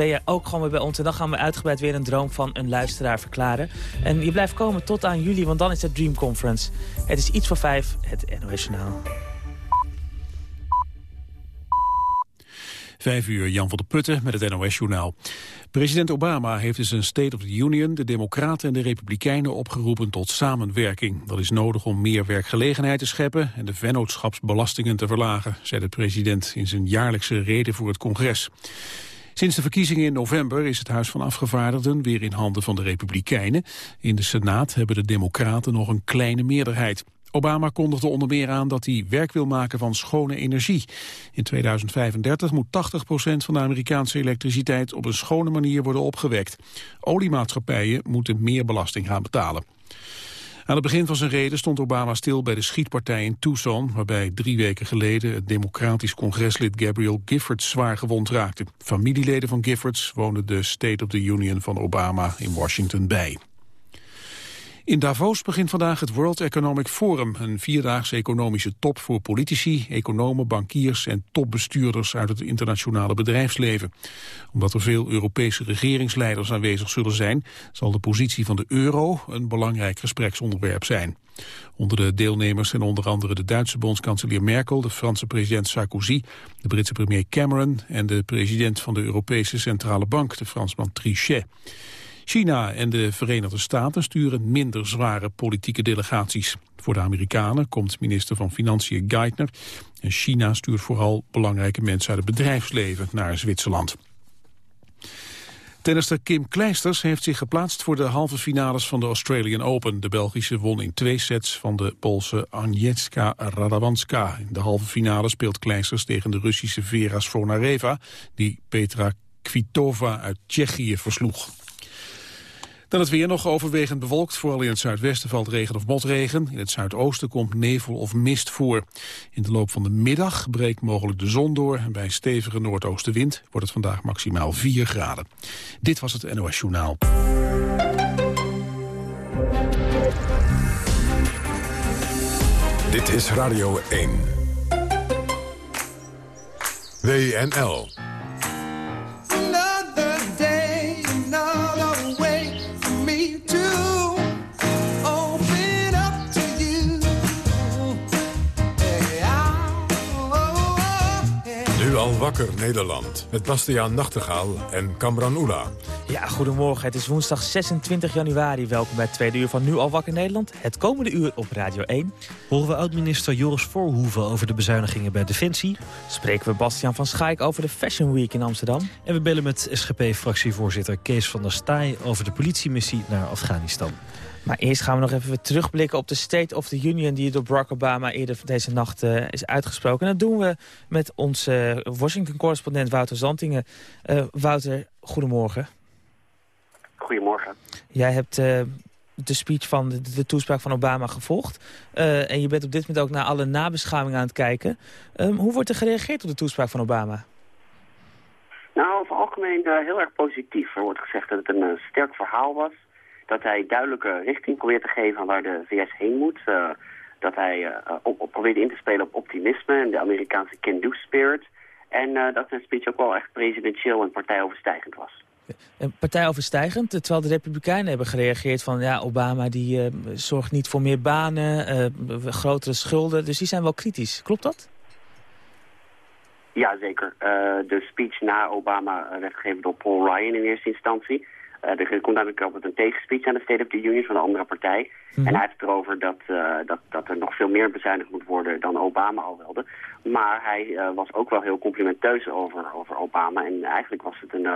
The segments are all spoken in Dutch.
ben je ook gewoon weer bij ons. En dan gaan we uitgebreid weer een droom van een luisteraar verklaren. En je blijft komen tot aan juli, want dan is het Dream Conference. Het is iets voor vijf, het NOS Journaal. Vijf uur, Jan van der Putten met het NOS-journaal. President Obama heeft in zijn State of the Union de Democraten en de Republikeinen opgeroepen tot samenwerking. Dat is nodig om meer werkgelegenheid te scheppen en de vennootschapsbelastingen te verlagen, zei de president in zijn jaarlijkse reden voor het congres. Sinds de verkiezingen in november is het Huis van Afgevaardigden weer in handen van de Republikeinen. In de Senaat hebben de Democraten nog een kleine meerderheid. Obama kondigde onder meer aan dat hij werk wil maken van schone energie. In 2035 moet 80% van de Amerikaanse elektriciteit op een schone manier worden opgewekt. Oliemaatschappijen moeten meer belasting gaan betalen. Aan het begin van zijn reden stond Obama stil bij de schietpartij in Tucson... waarbij drie weken geleden het democratisch congreslid Gabriel Giffords zwaar gewond raakte. Familieleden van Giffords woonden de State of the Union van Obama in Washington bij. In Davos begint vandaag het World Economic Forum, een vierdaagse economische top voor politici, economen, bankiers en topbestuurders uit het internationale bedrijfsleven. Omdat er veel Europese regeringsleiders aanwezig zullen zijn, zal de positie van de euro een belangrijk gespreksonderwerp zijn. Onder de deelnemers zijn onder andere de Duitse bondskanselier Merkel, de Franse president Sarkozy, de Britse premier Cameron en de president van de Europese Centrale Bank, de Fransman Trichet. China en de Verenigde Staten sturen minder zware politieke delegaties. Voor de Amerikanen komt minister van Financiën Geithner. En China stuurt vooral belangrijke mensen uit het bedrijfsleven naar Zwitserland. Tennister Kim Kleisters heeft zich geplaatst voor de halve finales van de Australian Open. De Belgische won in twee sets van de Poolse Agnieszka Radwanska. In de halve finale speelt Kleisters tegen de Russische Vera Svonareva... die Petra Kvitova uit Tsjechië versloeg. Dan het weer nog overwegend bewolkt. Vooral in het zuidwesten valt regen of motregen. In het zuidoosten komt nevel of mist voor. In de loop van de middag breekt mogelijk de zon door. En bij stevige noordoostenwind wordt het vandaag maximaal 4 graden. Dit was het NOS Journaal. Dit is Radio 1. WNL. Wakker Nederland. Met Bastiaan Nachtegaal en Kamran Oela. Ja, goedemorgen. Het is woensdag 26 januari. Welkom bij het tweede uur van Nu al wakker Nederland. Het komende uur op Radio 1. Horen we oud-minister Joris Voorhoeven over de bezuinigingen bij Defensie. Spreken we Bastiaan van Schaik over de Fashion Week in Amsterdam. En we bellen met SGP-fractievoorzitter Kees van der Staaij... over de politiemissie naar Afghanistan. Maar eerst gaan we nog even weer terugblikken op de State of the Union... die door Barack Obama eerder deze nacht uh, is uitgesproken. En dat doen we met onze Washington-correspondent Wouter Zantingen. Uh, Wouter, goedemorgen. Goedemorgen. Jij hebt uh, de speech van de, de, toespraak van Obama gevolgd. en je bent op dit moment ook naar alle nabeschouwingen aan het kijken. Um, hoe wordt er gereageerd op de toespraak van Obama? Nou, over het algemeen heel erg positief. Er wordt gezegd dat het een sterk verhaal was dat hij duidelijke richting probeert te geven waar de VS heen moet. Uh, dat hij uh, op, op, probeert in te spelen op optimisme en de Amerikaanse can-do spirit. En uh, dat zijn speech ook wel echt presidentieel en partijoverstijgend was. En partijoverstijgend, terwijl de Republikeinen hebben gereageerd van... ja, Obama die zorgt niet voor meer banen, grotere schulden. Dus die zijn wel kritisch. Klopt dat? Ja, zeker. de speech na Obama werd gegeven door Paul Ryan in eerste instantie. Uh, er komt namelijk altijd een tegenspeech aan de State of the Union van een andere partij. Mhm. En hij heeft het erover dat, uh, dat, dat er nog veel meer bezuinigd moet worden dan Obama al wilde. Maar hij uh, was ook wel heel complimenteus over, over Obama. En eigenlijk was het, een,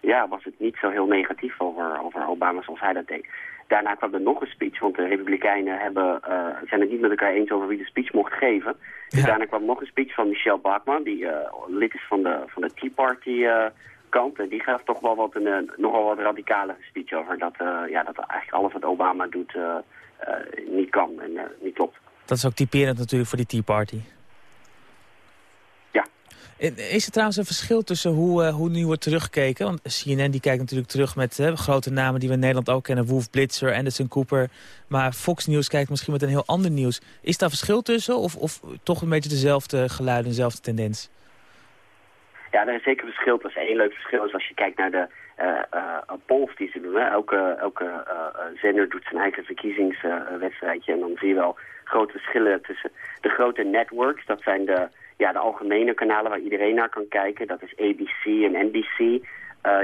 ja, was het niet zo heel negatief over, over Obama zoals hij dat deed. Daarna kwam er nog een speech, want de Republikeinen hebben, zijn het niet met elkaar eens over wie de speech mocht geven. Dus daarna kwam nog een speech van Michelle Bachmann, die lid is van de, van de Tea Party kant. die gaf toch wel wat een, uh, nogal wat radicale speech over dat, uh, ja, dat eigenlijk alles wat Obama doet uh, niet kan en niet klopt. Dat is ook typerend natuurlijk voor die Tea Party. Ja. Is er trouwens een verschil tussen hoe, hoe nu wordt teruggekeken? Want CNN die kijkt natuurlijk terug met grote namen die we in Nederland ook kennen. Wolf Blitzer, Anderson Cooper. Maar Fox News kijkt misschien met een heel ander nieuws. Is daar verschil tussen of, of toch een beetje dezelfde geluiden, dezelfde tendens? Ja, er is zeker verschil. Dat is één leuk verschil. Is als je kijkt naar de uh, polls die ze doen. Elke, zender doet zijn eigen verkiezingswedstrijdje. en dan zie je wel grote verschillen tussen de grote networks. Dat zijn de, ja, de algemene kanalen waar iedereen naar kan kijken. Dat is ABC en NBC.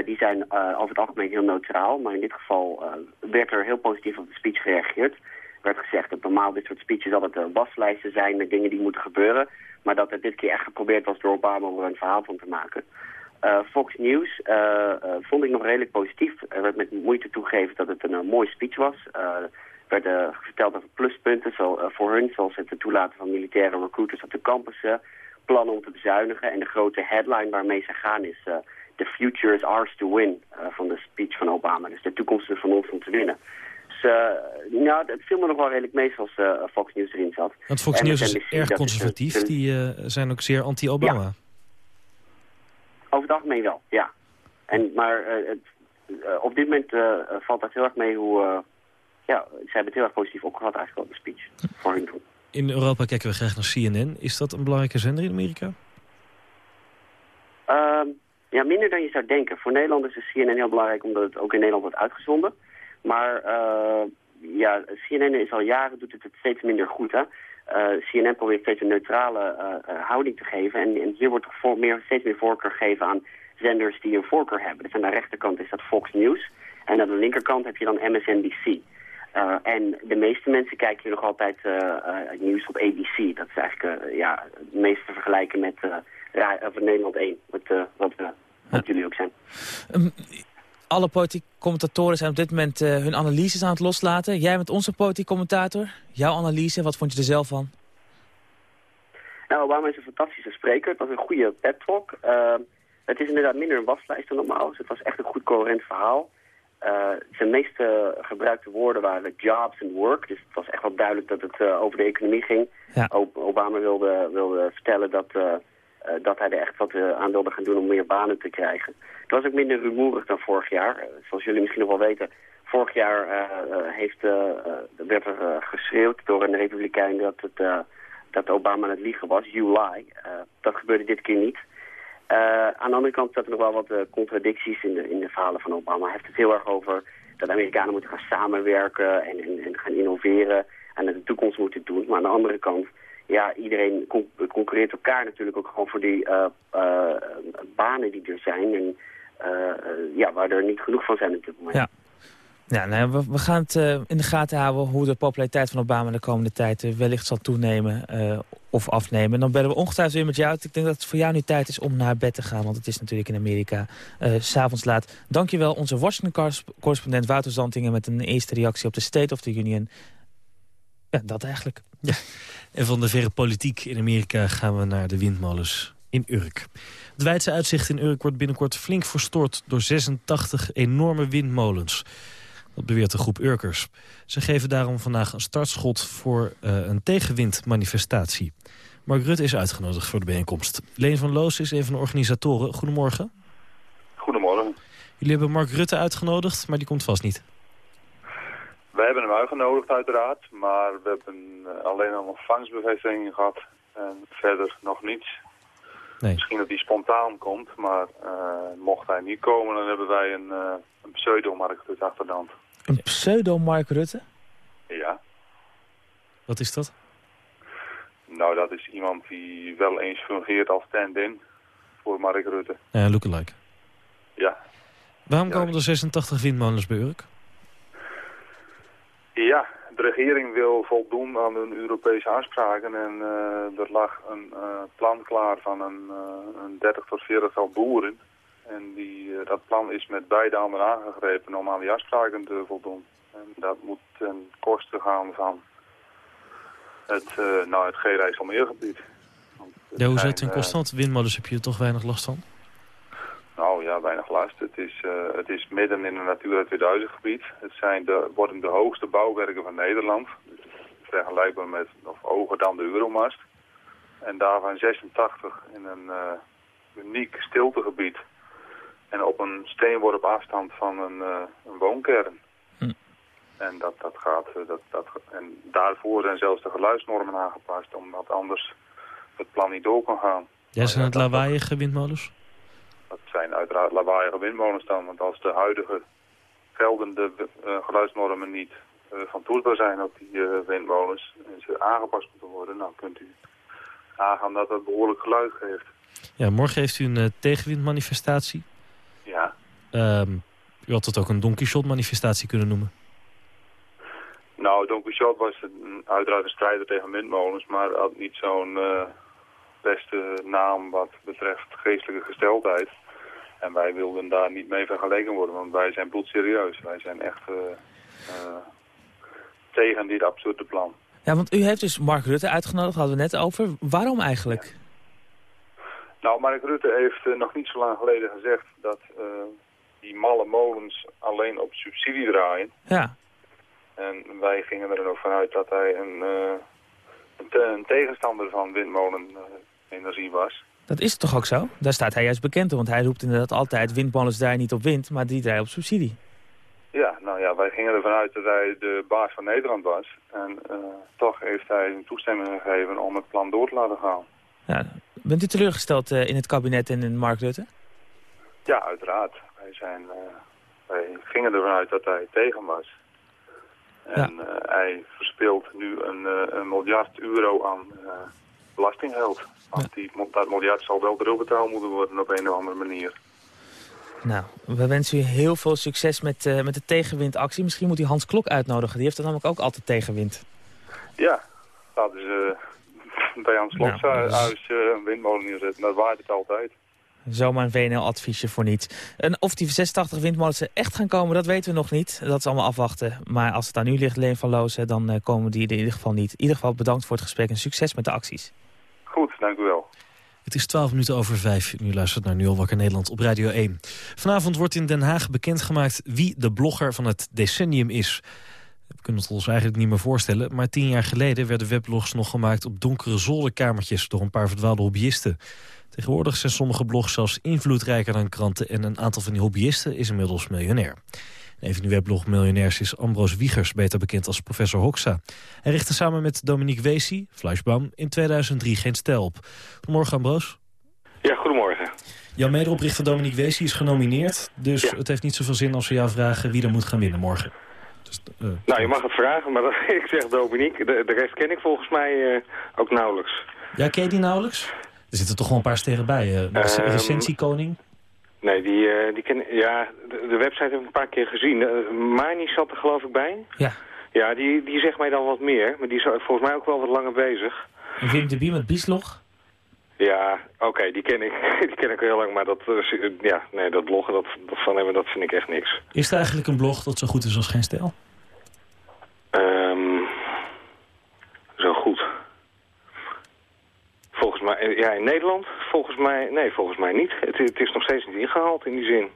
die zijn over het algemeen heel neutraal. Maar in dit geval werd er heel positief op de speech gereageerd werd gezegd dat normaal dit soort speeches altijd waslijsten zijn met dingen die moeten gebeuren. Maar dat er dit keer echt geprobeerd was door Obama om er een verhaal van te maken. Uh, Fox News uh, vond ik nog redelijk positief. Er werd met moeite toegegeven dat het een, mooie speech was. er werd verteld over pluspunten zo, voor hun, zoals het toelaten van militaire recruiters op de campussen, plannen om te bezuinigen. En de grote headline waarmee ze gaan is The future is ours to win van de speech van Obama. Dus de toekomst is van ons om te winnen. Dus uh, nou, het viel me nog wel redelijk mee zoals uh, Fox News erin zat. Want Fox News is erg conservatief. Die uh, zijn ook zeer anti-Obama. Ja. Over het algemeen wel, ja. En, maar het, op dit moment valt dat heel erg mee hoe... ja, ze hebben het heel erg positief opgevat eigenlijk op de speech. Voor hun In Europa kijken we graag naar CNN. Is dat een belangrijke zender in Amerika? Ehm, ja, minder dan je zou denken. Voor Nederlanders is CNN heel belangrijk omdat het ook in Nederland wordt uitgezonden. Maar uh, ja, CNN is al jaren doet het, het steeds minder goed. Hè? Uh, CNN probeert steeds een neutrale uh, houding te geven. En, en hier wordt toch voor, meer, steeds meer voorkeur gegeven aan zenders die een voorkeur hebben. Dus aan de rechterkant is dat Fox News. En aan de linkerkant heb je dan MSNBC. en de meeste mensen kijken hier nog altijd nieuws op ABC. Dat is eigenlijk ja, het meeste te vergelijken met Nederland 1. Wat, wat, wat jullie ook zijn. Um, alle politieke commentatoren zijn op dit moment uh, hun analyses aan het loslaten. Jij bent onze politiek commentator. Jouw analyse, wat vond je er zelf van? Nou, Obama is een fantastische spreker. Het was een goede pep talk. Uh, het is inderdaad minder een waslijst dan normaal. Dus het was echt een goed coherent verhaal. Uh, zijn meeste gebruikte woorden waren jobs and work. Dus het was echt wel duidelijk dat het over de economie ging. Ja. Obama wilde, wilde vertellen dat dat hij er echt wat uh, aan wilde gaan doen om meer banen te krijgen. Het was ook minder rumoerig dan vorig jaar. Uh, zoals jullie misschien nog wel weten, vorig jaar heeft, werd er geschreeuwd door een republikein dat, het, dat Obama aan het liegen was, you lie. dat gebeurde dit keer niet. aan de andere kant zaten er nog wel wat contradicties in de, in de verhalen van Obama. Hij heeft het heel erg over dat Amerikanen moeten gaan samenwerken en, en, en gaan innoveren en de toekomst moeten doen. Maar aan de andere kant ja, iedereen concurreert elkaar natuurlijk ook gewoon voor die uh, uh, banen die er zijn. En uh, ja, waar er niet genoeg van zijn op dit moment. Ja. Ja, nou, we, gaan het in de gaten houden hoe de populariteit van Obama de komende tijd wellicht zal toenemen of afnemen. Dan bellen we ongetwijfeld weer met jou. Ik denk dat het voor jou nu tijd is om naar bed te gaan, want het is natuurlijk in Amerika s'avonds laat. Dankjewel onze Washington-correspondent Wouter Zantingen met een eerste reactie op de State of the Union. Ja, dat eigenlijk. Ja. En van de verre politiek in Amerika gaan we naar de windmolens in Urk. Het wijdse uitzicht in Urk wordt binnenkort flink verstoord... door 86 enorme windmolens. Dat beweert de groep Urkers. Ze geven daarom vandaag een startschot voor uh, een tegenwindmanifestatie. Mark Rutte is uitgenodigd voor de bijeenkomst. Leen van Loos is een van de organisatoren. Goedemorgen. Goedemorgen. Jullie hebben Mark Rutte uitgenodigd, maar die komt vast niet. We hebben hem uitgenodigd uiteraard, maar we hebben eh, alleen een ontvangstbevestiging gehad en verder nog niets. Nee. Misschien dat hij spontaan komt, maar uh, mocht hij niet komen, dan hebben wij een, uh, een pseudo-Mark Rutte achter de hand. Een pseudo-Mark Rutte? Ja. Wat is dat? Nou, dat is iemand die wel eens fungeert als stand-in voor Mark Rutte. Ja, lookalike. Ja. Waarom komen er 86 windmolens bij Urk? Ja, de regering wil voldoen aan hun Europese afspraken en uh, er lag een uh, plan klaar van een, uh, een 30 tot 40 tal boeren. En die, dat plan is met beide handen aangegrepen om aan die afspraken te voldoen. En dat moet ten koste gaan van het, nou, het G-Rijsselmeergebied. Ja, hoe zit het ten koste? Want windmolens heb je er toch weinig last van? Ja, weinig last. Het is, uh, het is midden in een Natura 2000 gebied. Het zijn de, worden de hoogste bouwwerken van Nederland. Vergelijkbaar met, of hoger dan de Euromast. En daarvan 86 in een uh, uniek stiltegebied. En op een steenworp afstand van een, uh, een woonkern. Hm. En, dat, dat gaat, dat, dat, en daarvoor zijn zelfs de geluidsnormen aangepast, omdat anders het plan niet door kan gaan. Ja, zijn het lawaaiige windmolens? Dat zijn uiteraard lawaaiige windmolens dan, want als de huidige geldende geluidsnormen niet van toetsbaar zijn op die windmolens en ze aangepast moeten worden, dan kunt u aangaan dat het behoorlijk geluid geeft. Ja, morgen heeft u een tegenwindmanifestatie. Ja. Um, u had het ook een Don manifestatie kunnen noemen. Nou, Don Quixote was een, uiteraard een strijder tegen windmolens, maar had niet zo'n uh, beste naam wat betreft geestelijke gesteldheid. En wij wilden daar niet mee vergeleken worden, want wij zijn bloedserieus. Wij zijn echt uh, uh, tegen dit absurde plan. Ja, want u heeft dus Mark Rutte uitgenodigd, hadden we net over. Waarom eigenlijk? Nou, Mark Rutte heeft nog niet zo lang geleden gezegd dat die malle molens alleen op subsidie draaien. Ja. En wij gingen er ook vanuit dat hij een, uh, een, tegenstander van windmolenenergie was. Dat is toch ook zo? Daar staat hij juist bekend om, want hij roept inderdaad altijd windmolens draaien niet op wind, maar die draaien op subsidie. Ja, nou ja, wij gingen ervan uit dat hij de baas van Nederland was. En uh, toch heeft hij een toestemming gegeven om het plan door te laten gaan. Ja, bent u teleurgesteld uh, in het kabinet en in Mark Rutte? Ja, uiteraard. Wij, zijn, wij gingen ervan uit dat hij tegen was. En ja. hij verspeelt nu een, een, miljard euro aan belastinggeld. Want die, dat miljard zal wel terugbetaald moeten worden op een of andere manier. Nou, we wensen u heel veel succes met, met de tegenwindactie. Misschien moet u Hans Klok uitnodigen. Die heeft er namelijk ook altijd tegenwind. Ja, dat is bij Hans Klok nou, huis een windmolen neerzetten. Dat waait het altijd. Zomaar een WNL-adviesje voor niet. En of die 86 windmolens echt gaan komen, dat weten we nog niet. Dat is allemaal afwachten. Maar als het aan u ligt, Leen van Loos, dan uh, komen die er in ieder geval niet. In ieder geval bedankt voor het gesprek en succes met de acties. Goed, dank u wel. Het is 12 minuten over 5. Nu luistert naar Nu al wakker Nederland op Radio 1. Vanavond wordt in Den Haag bekendgemaakt wie de blogger van het decennium is. We kunnen het ons eigenlijk niet meer voorstellen. Maar tien jaar geleden werden weblogs nog gemaakt op donkere zolderkamertjes... door een paar verdwaalde hobbyisten. Tegenwoordig zijn sommige blogs zelfs invloedrijker dan kranten... en een aantal van die hobbyisten is inmiddels miljonair. Een van die weblog miljonairs is Ambros Wiegers, beter bekend als professor Hoxa. Hij richtte samen met Dominique Weesie, Fleischbaum, in 2003 geen stijl op. Goedemorgen Ambros. Ja, goedemorgen. Jouw medeoprichter Dominique Weesie is genomineerd, dus ja. het heeft niet zoveel zin als we jou vragen wie er moet gaan winnen morgen. Dus, uh, nou, je mag het vragen, maar ik zeg Dominique. De, de rest ken ik volgens mij uh, ook nauwelijks. Ja, ken je die nauwelijks? Er zitten toch wel een paar sterren bij. Uh, um, recensiekoning? Nee, die, uh, die ken, ja, de, de, website heb ik een paar keer gezien. Uh, Mani zat er geloof ik bij. Ja. Ja, die, die zegt mij dan wat meer. Maar die is volgens mij ook wel wat langer bezig. En Wim de Bie met Bieslog? Ja, oké, okay, die ken ik. die ken ik heel lang. Maar dat, uh, ja, nee, dat bloggen dat, dat van hem, dat vind ik echt niks. Is er eigenlijk een blog dat zo goed is als geen stijl? Um, zo goed. Volgens mij, ja, in Nederland? Volgens mij, nee, volgens mij niet. Het, het is nog steeds niet ingehaald in die zin.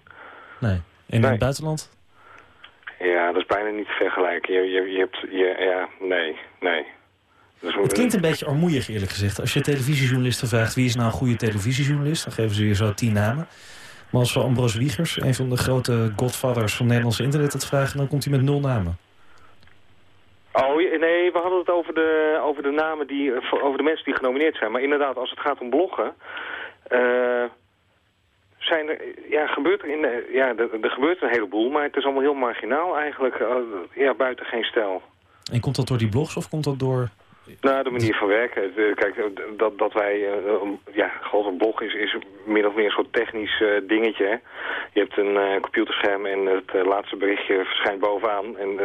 Nee. En in nee. het buitenland? Ja, dat is bijna niet te vergelijken. Je, je, je hebt, je, ja, nee, nee. Dus, het klinkt een beetje armoeig eerlijk gezegd. Als je televisiejournalisten vraagt wie is nou een goede televisiejournalist, dan geven ze je zo tien namen. Maar als we Ambros Wiegers, een van de grote godfathers van Nederlandse internet, het vragen, dan komt hij met nul namen. Oh, nee, we hadden het over de, over de namen die, over de mensen die genomineerd zijn. Maar inderdaad, als het gaat om bloggen, uh, zijn er, ja, gebeurt er, in ja, er, er, gebeurt een heleboel, maar het is allemaal heel marginaal eigenlijk, uh, ja, buiten geen stijl. En komt dat door die blogs of komt dat door... Nou, de manier van werken. Kijk, dat, dat wij... Uh, ja, gewoon een blog is, is min of meer een soort technisch dingetje. Je hebt een computerscherm en het laatste berichtje verschijnt bovenaan. En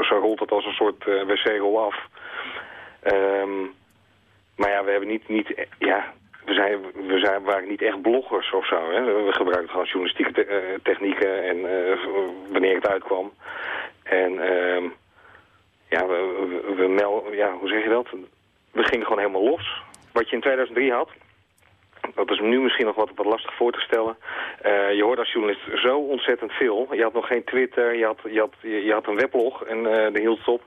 zo, rolt het als een soort wc-rol af. Um, maar ja, we hebben niet... niet ja, we, zijn, we zijn, waren niet echt bloggers of zo. Hè? We gebruikten gewoon journalistieke te technieken en wanneer het uitkwam. En... Um, ja, we, we, we mel, ja, hoe zeg je dat? We gingen gewoon helemaal los. Wat je in 2003 had, dat is nu misschien nog wat, wat lastig voor te stellen. Uh, je hoort als journalist zo ontzettend veel. Je had nog geen Twitter, je had, je had, je had een weblog en uh, de hield op.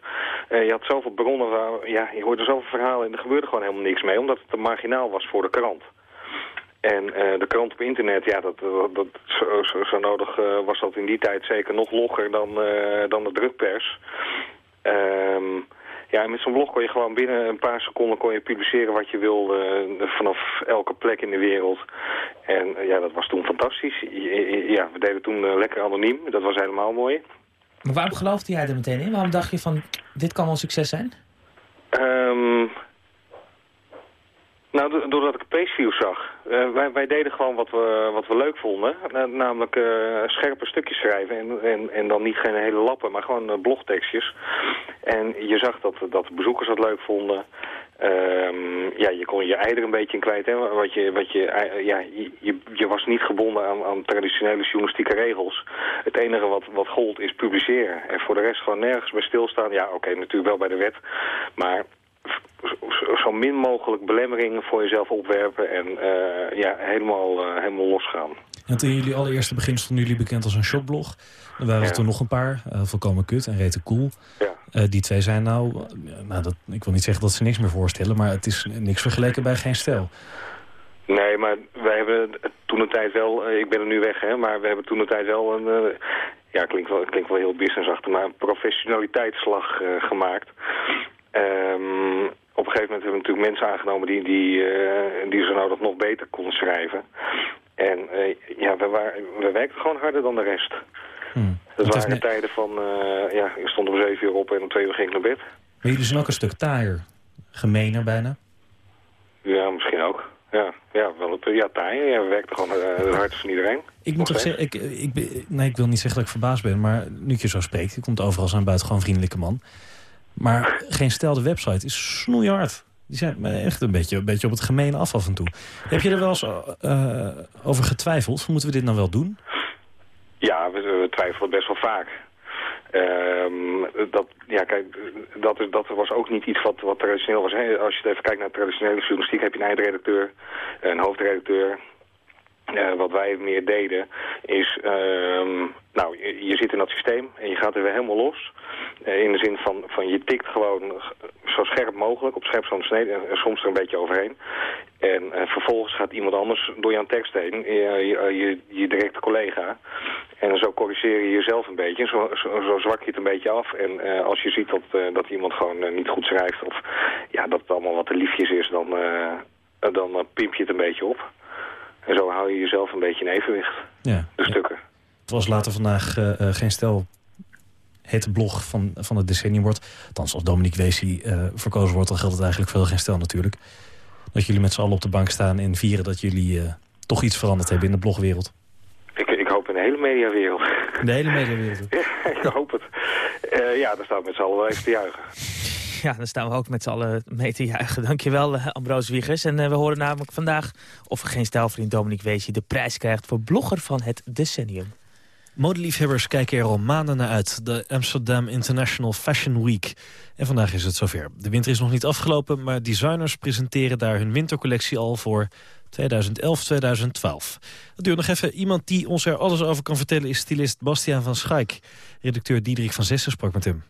Uh, je had zoveel bronnen, waar, ja, je hoorde zoveel verhalen en er gebeurde gewoon helemaal niks mee. Omdat het te marginaal was voor de krant. En de krant op internet, ja, dat, dat, zo, zo, zo nodig was dat in die tijd zeker nog logger dan, dan de drukpers. Um, Ja, met zo'n blog kon je gewoon binnen een paar seconden kon je publiceren wat je wilde vanaf elke plek in de wereld. En ja, dat was toen fantastisch. Ja, we deden toen lekker anoniem. Dat was helemaal mooi. Maar waarom geloofde jij er meteen in? Waarom dacht je van, dit kan wel succes zijn? Um, nou, doordat ik Paceview zag. Uh, wij, wij, deden gewoon wat we, wat we leuk vonden. namelijk uh, scherpe stukjes schrijven. En, en, en, dan niet geen hele lappen, maar gewoon uh, blogtekstjes. En je zag dat, dat bezoekers dat leuk vonden. Um, ja, je kon je eider een beetje kwijt. Hè? Wat je, wat je, ja, je, je was niet gebonden aan, aan traditionele journalistieke regels. Het enige wat, wat gold is publiceren. En voor de rest gewoon nergens bij stilstaan. Ja, oké, natuurlijk wel bij de wet. Maar zo min mogelijk belemmeringen voor jezelf opwerpen en uh, ja, helemaal, uh, helemaal losgaan. En toen jullie allereerste begin stonden jullie bekend als een shopblog. Er waren er toen nog een paar, uh, Volkomen Kut en Rete Cool. Ja. die twee zijn nou, nou dat, ik wil niet zeggen dat ze niks meer voorstellen... maar het is niks vergeleken bij Geen Stijl. Nee, maar wij hebben toen een tijd wel, ik ben er nu weg, hè, maar we hebben toen een tijd wel een, ja, klinkt wel, klinkt wel heel businessachtig, maar een professionaliteitsslag gemaakt. Um, op een gegeven moment hebben we natuurlijk mensen aangenomen die, die, uh, die zo nodig nog beter konden schrijven. En uh, ja, we, waren, we werkten gewoon harder dan de rest. Hmm. Dat waren net... tijden van, uh, ja, ik stond om zeven uur op en om twee uur ging ik naar bed. Maar jullie zijn ook een stuk taaier. Gemener bijna. Ja, misschien ook. Ja, ja, wel het, ja, taaier. Ja, we werkten gewoon het hardst van iedereen. Ik moet toch zeggen, ik, ik, nee, ik wil niet zeggen dat ik verbaasd ben, maar nu je zo spreekt, je komt overal zo'n buitengewoon vriendelijke man. Maar geen stelde website is snoeihard. Die zijn echt een beetje, een beetje op het gemeen af af en toe. Heb je er wel eens uh, over getwijfeld? Moeten we dit nou wel doen? Ja, we, we twijfelen best wel vaak. Um, dat, ja, kijk, dat, dat was ook niet iets wat, traditioneel was. Als je even kijkt naar traditionele journalistiek, heb je een eindredacteur, een hoofdredacteur, uh, wat wij meer deden is, uh, nou, je, je, zit in dat systeem en je gaat er weer helemaal los. Uh, in de zin van, van je tikt gewoon zo scherp mogelijk, op scherp zo'n snede en, soms er een beetje overheen. En vervolgens gaat iemand anders door jouw tekst heen, je, je, je, directe collega. En zo corrigeer je jezelf een beetje, zo, zo, zo zwak je het een beetje af. En als je ziet dat, dat iemand gewoon niet goed schrijft of ja, dat het allemaal wat te liefjes is, dan, dan pimp je het een beetje op. En zo hou je jezelf een beetje in evenwicht. Ja. De stukken. Het was later vandaag uh, geen stel het blog van, van het decennium wordt. Althans, als Dominique Weesie uh, verkozen wordt... dan geldt het eigenlijk veel geen stel natuurlijk. Dat jullie met z'n allen op de bank staan en vieren... dat jullie uh, toch iets veranderd hebben in de blogwereld. Ik, ik hoop in de hele mediawereld. In de hele mediawereld? ja, ik hoop het. ja, daar staat met z'n allen wel even te juichen. Ja, dan staan we ook met z'n allen mee te juichen. Dankjewel, uh, Ambroos Wiegers. En uh, we horen namelijk vandaag of geen stijlvriend Dominique Weesje de prijs krijgt voor blogger van het decennium. Modeliefhebbers kijken er al maanden naar uit. De Amsterdam International Fashion Week. En vandaag is het zover. De winter is nog niet afgelopen, maar designers presenteren daar hun wintercollectie al voor 2011, 2012. Dat duurt nog even. Iemand die ons er alles over kan vertellen is stylist Bastiaan van Schaik. Redacteur Diederik van Zessen sprak met hem.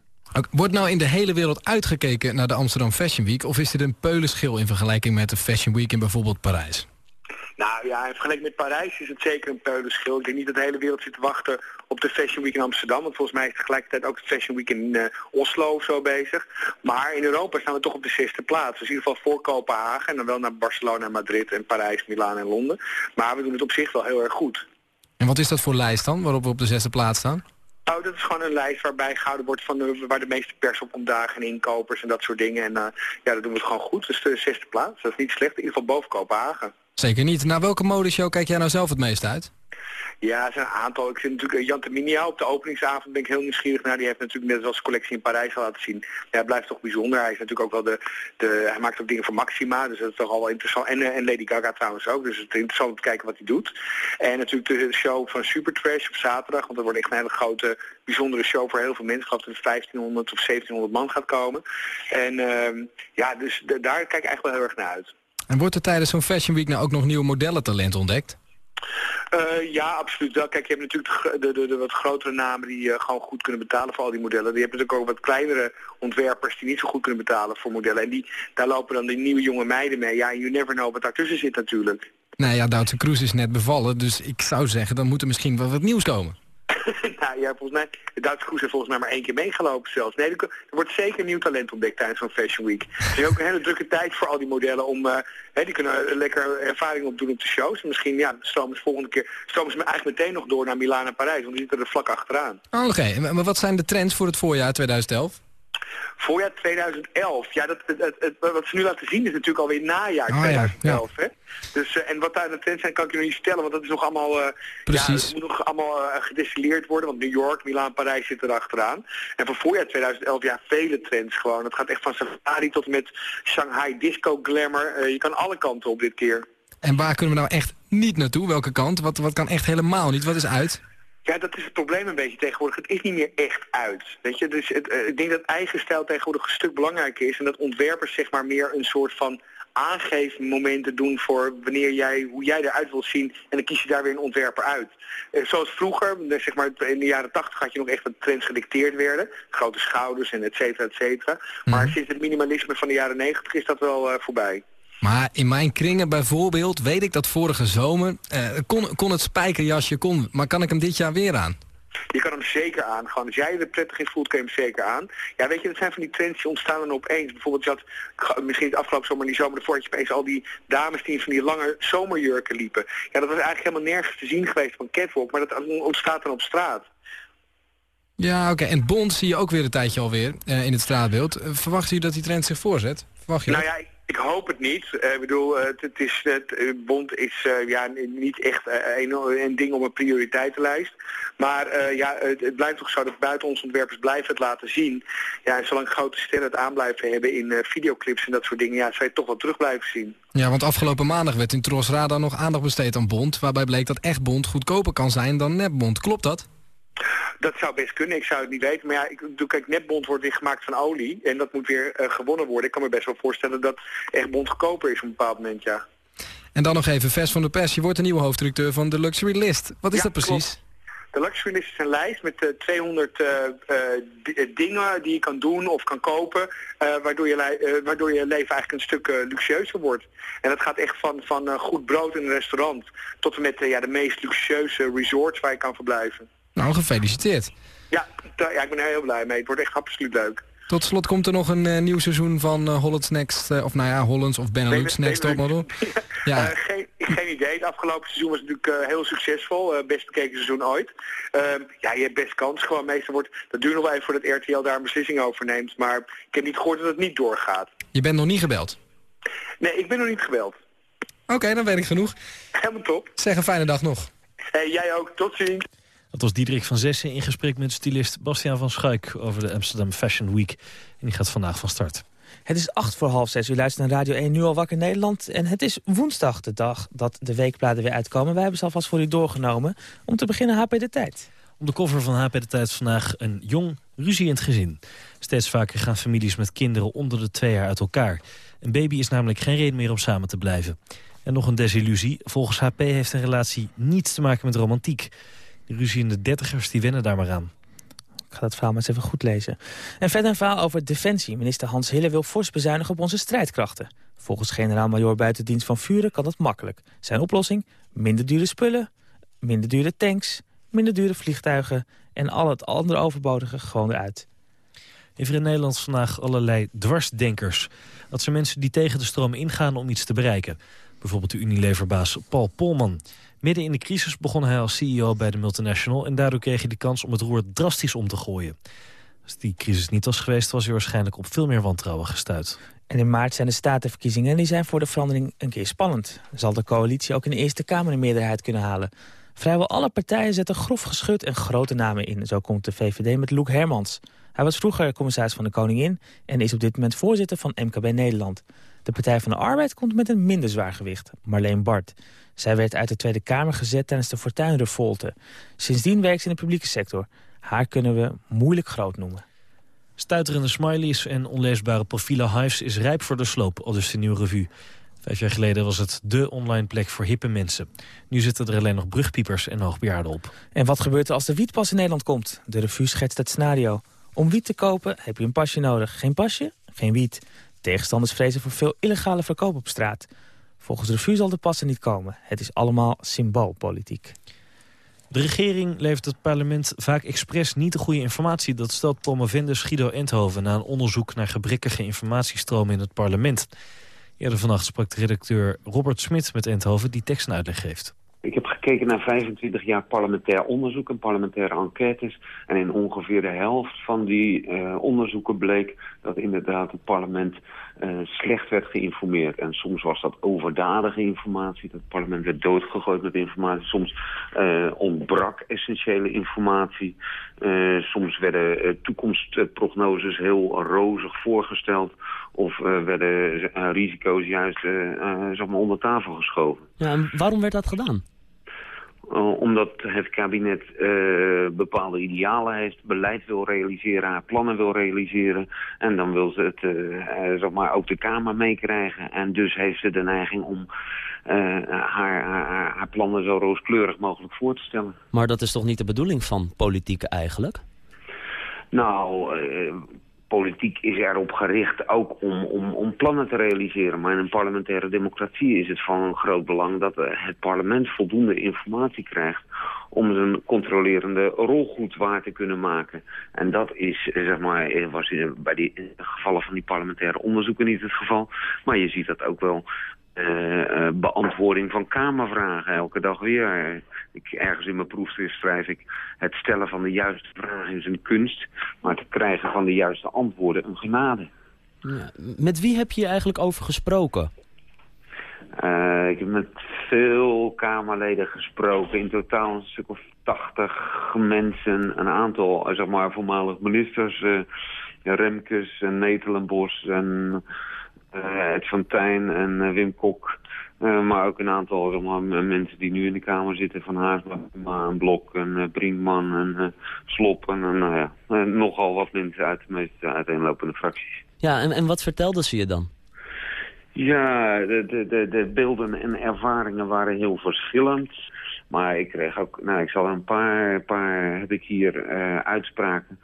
Wordt nou in de hele wereld uitgekeken naar de Amsterdam Fashion Week... of is dit een peulenschil in vergelijking met de Fashion Week in bijvoorbeeld Parijs? Nou ja, in vergelijking met Parijs is het zeker een peulenschil. Ik denk niet dat de hele wereld zit te wachten op de Fashion Week in Amsterdam. Want volgens mij is tegelijkertijd ook de Fashion Week in uh, Oslo of zo bezig. Maar in Europa staan we toch op de zesde plaats. Dus in ieder geval voor Kopenhagen. En dan wel naar Barcelona, Madrid en Parijs, Milaan en Londen. Maar we doen het op zich wel heel erg goed. En wat is dat voor lijst dan, waarop we op de zesde plaats staan? Dat is gewoon een lijst waarbij gehouden wordt van de, waar de meeste pers op dagen en inkopers en dat soort dingen. En uh, ja, dat doen we het gewoon goed. Dus de zesde plaats. Dat is niet slecht. In ieder geval boven Kopenhagen. Zeker niet. Naar welke modeshow kijk jij nou zelf het meest uit? Ja, er zijn een aantal. Ik vind natuurlijk uh, Jan Teminia op de openingsavond ben ik heel nieuwsgierig naar. Die heeft natuurlijk net zoals collectie in Parijs laten zien. Ja, hij blijft toch bijzonder. Hij is natuurlijk ook wel de, de hij maakt ook dingen voor Maxima, dus dat is toch al wel interessant. En, uh, en Lady Gaga trouwens ook, dus het is interessant om te kijken wat hij doet. En natuurlijk de show van Supertrash op zaterdag, want dat wordt echt een hele grote, bijzondere show voor heel veel mensen. Ik dat er 1500 of 1700 man gaat komen. En uh, ja, dus daar kijk ik echt wel heel erg naar uit. En wordt er tijdens zo'n Fashion Week nou ook nog nieuw modellentalent ontdekt? Uh, ja, absoluut wel. Kijk, je hebt natuurlijk de, de, de wat grotere namen die uh, gewoon goed kunnen betalen voor al die modellen. Je hebt natuurlijk ook wat kleinere ontwerpers die niet zo goed kunnen betalen voor modellen. En die, daar lopen dan die nieuwe jonge meiden mee. Ja, you never know wat daartussen zit natuurlijk. Nou ja, Duitse Kroes is net bevallen, dus ik zou zeggen, dan moet er misschien wel wat nieuws komen. nou ja, volgens mij, de Duitse koers heeft volgens mij maar één keer meegelopen zelfs. Nee, er, wordt zeker nieuw talent ontdekt tijdens zo'n Fashion Week. Het is ook een hele drukke tijd voor al die modellen om, uh, hè, die kunnen lekker ervaring opdoen op de shows. Misschien, ja, stromen ze volgende keer, stromen ze eigenlijk meteen nog door naar Milaan en Parijs, want die zitten er vlak achteraan. Oh, Oké, maar wat zijn de trends voor het voorjaar 2011? Voorjaar 2011. Ja, dat, het, het, wat ze nu laten zien is natuurlijk alweer najaar 2011. Hè? Dus, uh, en wat daar de trends zijn kan ik je nog niet vertellen, want dat is nog allemaal, uh, Precies. Ja, het moet nog allemaal uh, gedestilleerd worden, want New York, Milaan, Parijs zitten erachteraan. En voor voorjaar 2011, ja, vele trends gewoon. Het gaat echt van safari tot met Shanghai disco glamour. je kan alle kanten op dit keer. En waar kunnen we nou echt niet naartoe? Welke kant? Wat, wat kan echt helemaal niet? Wat is uit? Ja, dat is het probleem een beetje tegenwoordig. Het is niet meer echt uit. Weet je? Dus het, uh, ik denk dat eigen stijl tegenwoordig een stuk belangrijker is. En dat ontwerpers zeg maar meer een soort van aangeefmomenten doen voor wanneer jij, hoe jij eruit wilt zien. En dan kies je daar weer een ontwerper uit. Uh, zoals vroeger, zeg maar in de jaren tachtig had je nog echt dat trends gedicteerd werden. Grote schouders en et cetera, et cetera. Mm -hmm. Maar sinds het minimalisme van de jaren negentig is dat wel uh, voorbij. Maar in mijn kringen bijvoorbeeld, weet ik dat vorige zomer... Uh, kon, kon het spijkerjasje, kon, maar kan ik hem dit jaar weer aan? Je kan hem zeker aan. Gewoon als jij er prettig in voelt, kan je hem zeker aan. Ja, weet je, dat zijn van die trends die ontstaan dan opeens. Bijvoorbeeld, je had misschien het afgelopen zomer, die zomer ervoor, had je opeens al die dames die in van die lange zomerjurken liepen. Ja, dat was eigenlijk helemaal nergens te zien geweest van catwalk, maar dat ontstaat dan op straat. Ja, oké. Okay. En Bond zie je ook weer een tijdje alweer uh, in het straatbeeld. Uh, verwacht u dat die trend zich voorzet? Verwacht je nou dat? ja, ik hoop het niet. Uh, ik bedoel, het, het is, het Bond is ja, niet echt een, ding op een prioriteitenlijst. Maar ja, het, het, blijft toch zo dat buiten ons ontwerpers blijven het laten zien. Ja, en zolang grote sterren het aan blijven hebben in videoclips en dat soort dingen, ja, zou je het toch wel terug blijven zien. Ja, want afgelopen maandag werd in Tros Radar nog aandacht besteed aan Bond, waarbij bleek dat echt Bond goedkoper kan zijn dan nepbond. Klopt dat? Dat zou best kunnen, ik zou het niet weten. Maar ja, ik, kijk, netbond wordt weer gemaakt van olie en dat moet weer uh, gewonnen worden. Ik kan me best wel voorstellen dat echt bond goedkoper is op een bepaald moment, ja. En dan nog even vers van de pers. Je wordt de nieuwe hoofddirecteur van de Luxury List. Wat is ja, dat precies? Klopt. De Luxury List is een lijst met uh, 200 uh, dingen die je kan doen of kan kopen, waardoor, je waardoor je leven eigenlijk een stuk luxueuzer wordt. En dat gaat echt van, van goed brood in een restaurant tot en met ja, de meest luxueuze resorts waar je kan verblijven. Nou, gefeliciteerd. Ja, ja, ik ben er heel blij mee. Het wordt echt absoluut leuk. Tot slot komt er nog een uh, nieuw seizoen van uh, Holland's Next, uh, of nou ja, Hollands of Benelux Next Topmodel. ja. geen, geen idee. Het afgelopen seizoen was natuurlijk heel succesvol. best bekeken seizoen ooit. Ehm, ja, je hebt best kans. Gewoon meestal wordt, dat duurt nog wel even voordat RTL daar een beslissing over neemt. Maar ik heb niet gehoord dat het niet doorgaat. Je bent nog niet gebeld? Nee, ik ben nog niet gebeld. Oké, okay, dan weet ik genoeg. Helemaal top. Zeg een fijne dag nog. Hey, jij ook. Tot ziens. Dat was Diederik van Zessen in gesprek met stylist Bastiaan van Schuik... over de Amsterdam Fashion Week. En die gaat vandaag van start. Het is acht voor half zes. U luistert naar Radio 1 Nu al wakker Nederland. En het is woensdag, de dag dat de weekbladen weer uitkomen. Wij hebben ze alvast voor u doorgenomen. Om te beginnen HP De Tijd. Op de cover van HP De Tijd vandaag een jong ruzie in het gezin. Steeds vaker gaan families met kinderen onder de twee jaar uit elkaar. Een baby is namelijk geen reden meer om samen te blijven. En nog een desillusie. Volgens HP heeft een relatie niets te maken met romantiek. De ruzie in de dertigers die wennen daar maar aan. Ik ga dat verhaal maar eens even goed lezen. En verder een verhaal over Defensie. Minister Hans Hille wil fors bezuinigen op onze strijdkrachten. Volgens generaal-majoor buitendienst van Vuren kan dat makkelijk. Zijn oplossing? Minder dure spullen, minder dure tanks, minder dure vliegtuigen... en al het andere overbodige gewoon eruit. Even in Nederland vandaag allerlei dwarsdenkers. Dat zijn mensen die tegen de stroom ingaan om iets te bereiken. Bijvoorbeeld de Unileverbaas Paul Polman. Midden in de crisis begon hij als CEO bij de multinational... en daardoor kreeg hij de kans om het roer drastisch om te gooien. Als die crisis niet was geweest, was hij waarschijnlijk op veel meer wantrouwen gestuurd. En in maart zijn de statenverkiezingen en die zijn voor de verandering een keer spannend. Zal de coalitie ook in de Eerste Kamer een meerderheid kunnen halen? Vrijwel alle partijen zetten grof geschut en grote namen in. Zo komt de VVD met Loek Hermans. Hij was vroeger commissaris van de Koningin en is op dit moment voorzitter van MKB Nederland. De Partij van de Arbeid komt met een minder zwaar gewicht, Marleen Bart. Zij werd uit de Tweede Kamer gezet tijdens de Fortuynrevolte. Sindsdien werkt ze in de publieke sector. Haar kunnen we moeilijk groot noemen. Stuiterende smileys en onleesbare profielen Hives is rijp voor de sloop, al dus de nieuwe revue. Vijf jaar geleden was het dé online plek voor hippe mensen. Nu zitten er alleen nog brugpiepers en hoogbejaarden op. En wat gebeurt er als de wietpas in Nederland komt? De revue schetst het scenario. Om wiet te kopen heb je een pasje nodig. Geen pasje? Geen wiet. Tegenstanders vrezen voor veel illegale verkoop op straat. Volgens de revue zal de pas er niet komen. Het is allemaal symboolpolitiek. De regering levert het parlement vaak expres niet de goede informatie. Dat stelt promovendus Guido Enthoven na een onderzoek naar gebrekkige informatiestromen in het parlement. Eerder vannacht sprak de redacteur Robert Smit met Enthoven die tekst een uitleg geeft. Ik heb gekeken naar 25 jaar parlementair onderzoek en parlementaire enquêtes. En in ongeveer de helft van die uh, onderzoeken bleek dat inderdaad het parlement uh, slecht werd geïnformeerd. En soms was dat overdadige informatie. Dat het parlement werd doodgegooid met informatie. Soms uh, ontbrak essentiële informatie. soms werden toekomstprognoses heel rozig voorgesteld. Of werden risico's juist zeg onder tafel geschoven. Ja, en waarom werd dat gedaan? Uh, omdat het kabinet uh, bepaalde idealen heeft, beleid wil realiseren, haar plannen wil realiseren. En dan wil ze het, uh, zeg maar, ook de Kamer meekrijgen. En dus heeft ze de neiging om haar, haar, haar plannen zo rooskleurig mogelijk voor te stellen. Maar dat is toch niet de bedoeling van politiek eigenlijk? Nou, politiek is erop gericht ook om, om, om plannen te realiseren. Maar in een parlementaire democratie is het van groot belang dat het parlement voldoende informatie krijgt om zijn controlerende rol goed waar te kunnen maken. En dat is, zeg maar, was bij die gevallen van die parlementaire onderzoeken niet het geval. Maar je ziet dat ook wel uh, beantwoording van kamervragen elke dag weer. Ik, ergens in mijn proefschrift schrijf ik... het stellen van de juiste vragen is een kunst... maar het krijgen van de juiste antwoorden een genade. Ja, met wie heb je hier eigenlijk over gesproken? Uh, ik heb met veel Kamerleden gesproken. In totaal een stuk of tachtig mensen. Een aantal, zeg maar, voormalig ministers. Uh, Remkes en Netelenbos en uh, Ed van Tijn en Wim Kok. Uh, maar ook een aantal mensen die nu in de Kamer zitten. Van Haarsma, en Blok en Brinkman en Slop. En nou ja, nogal wat mensen uit de meest uiteenlopende fracties. Ja, en, en wat vertelden ze je dan? Ja, de, de, de, de beelden en ervaringen waren heel verschillend. Maar ik kreeg ook, nou ik zal een paar, paar heb ik hier uh, uitspraken.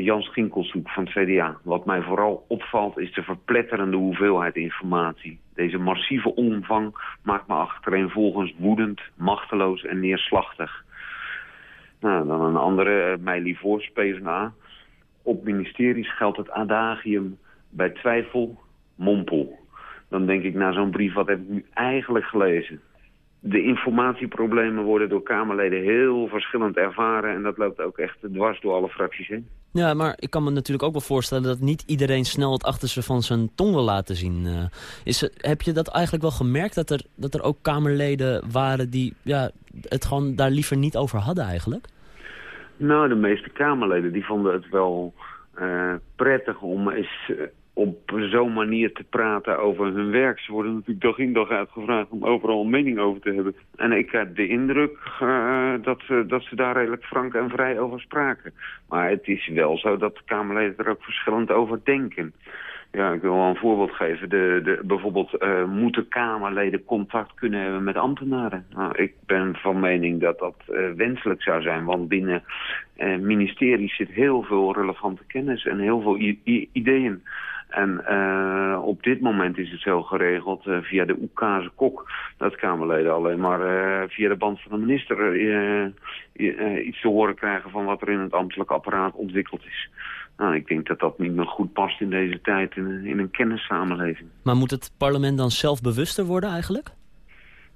Jans Ginkelshoek van het CDA. Wat mij vooral opvalt is de verpletterende hoeveelheid informatie. Deze massieve omvang maakt me achtereenvolgens woedend, machteloos en neerslachtig. Nou, dan een andere, uh, Meili Voors, PvdA. Op ministeries geldt het adagium bij twijfel, mompel. Dan denk ik, naar zo'n brief, wat heb ik nu eigenlijk gelezen? De informatieproblemen worden door Kamerleden heel verschillend ervaren. En dat loopt ook echt dwars door alle fracties heen. Ja, maar ik kan me natuurlijk ook wel voorstellen dat niet iedereen snel het achterste van zijn tong wil laten zien. Uh, is, heb je dat eigenlijk wel gemerkt, dat er, dat er ook Kamerleden waren die ja, het gewoon daar liever niet over hadden eigenlijk? Nou, de meeste Kamerleden die vonden het wel uh, prettig om eens op zo'n manier te praten over hun werk. Ze worden natuurlijk dag in dag uitgevraagd om overal een mening over te hebben. En ik had de indruk uh, dat, ze, dat ze daar redelijk frank en vrij over spraken. Maar het is wel zo dat de Kamerleden er ook verschillend over denken. Ja, ik wil wel een voorbeeld geven. De, de, bijvoorbeeld uh, moeten Kamerleden contact kunnen hebben met ambtenaren. Nou, ik ben van mening dat dat wenselijk zou zijn. Want binnen ministeries zit heel veel relevante kennis en heel veel ideeën. En uh, op dit moment is het zo geregeld uh, via de Oekase kok... dat Kamerleden alleen maar uh, via de band van de minister iets te horen krijgen... van wat er in het ambtelijk apparaat ontwikkeld is. Nou, ik denk dat dat niet meer goed past in deze tijd in, in een kennissamenleving. Maar moet het parlement dan zelf bewuster worden eigenlijk?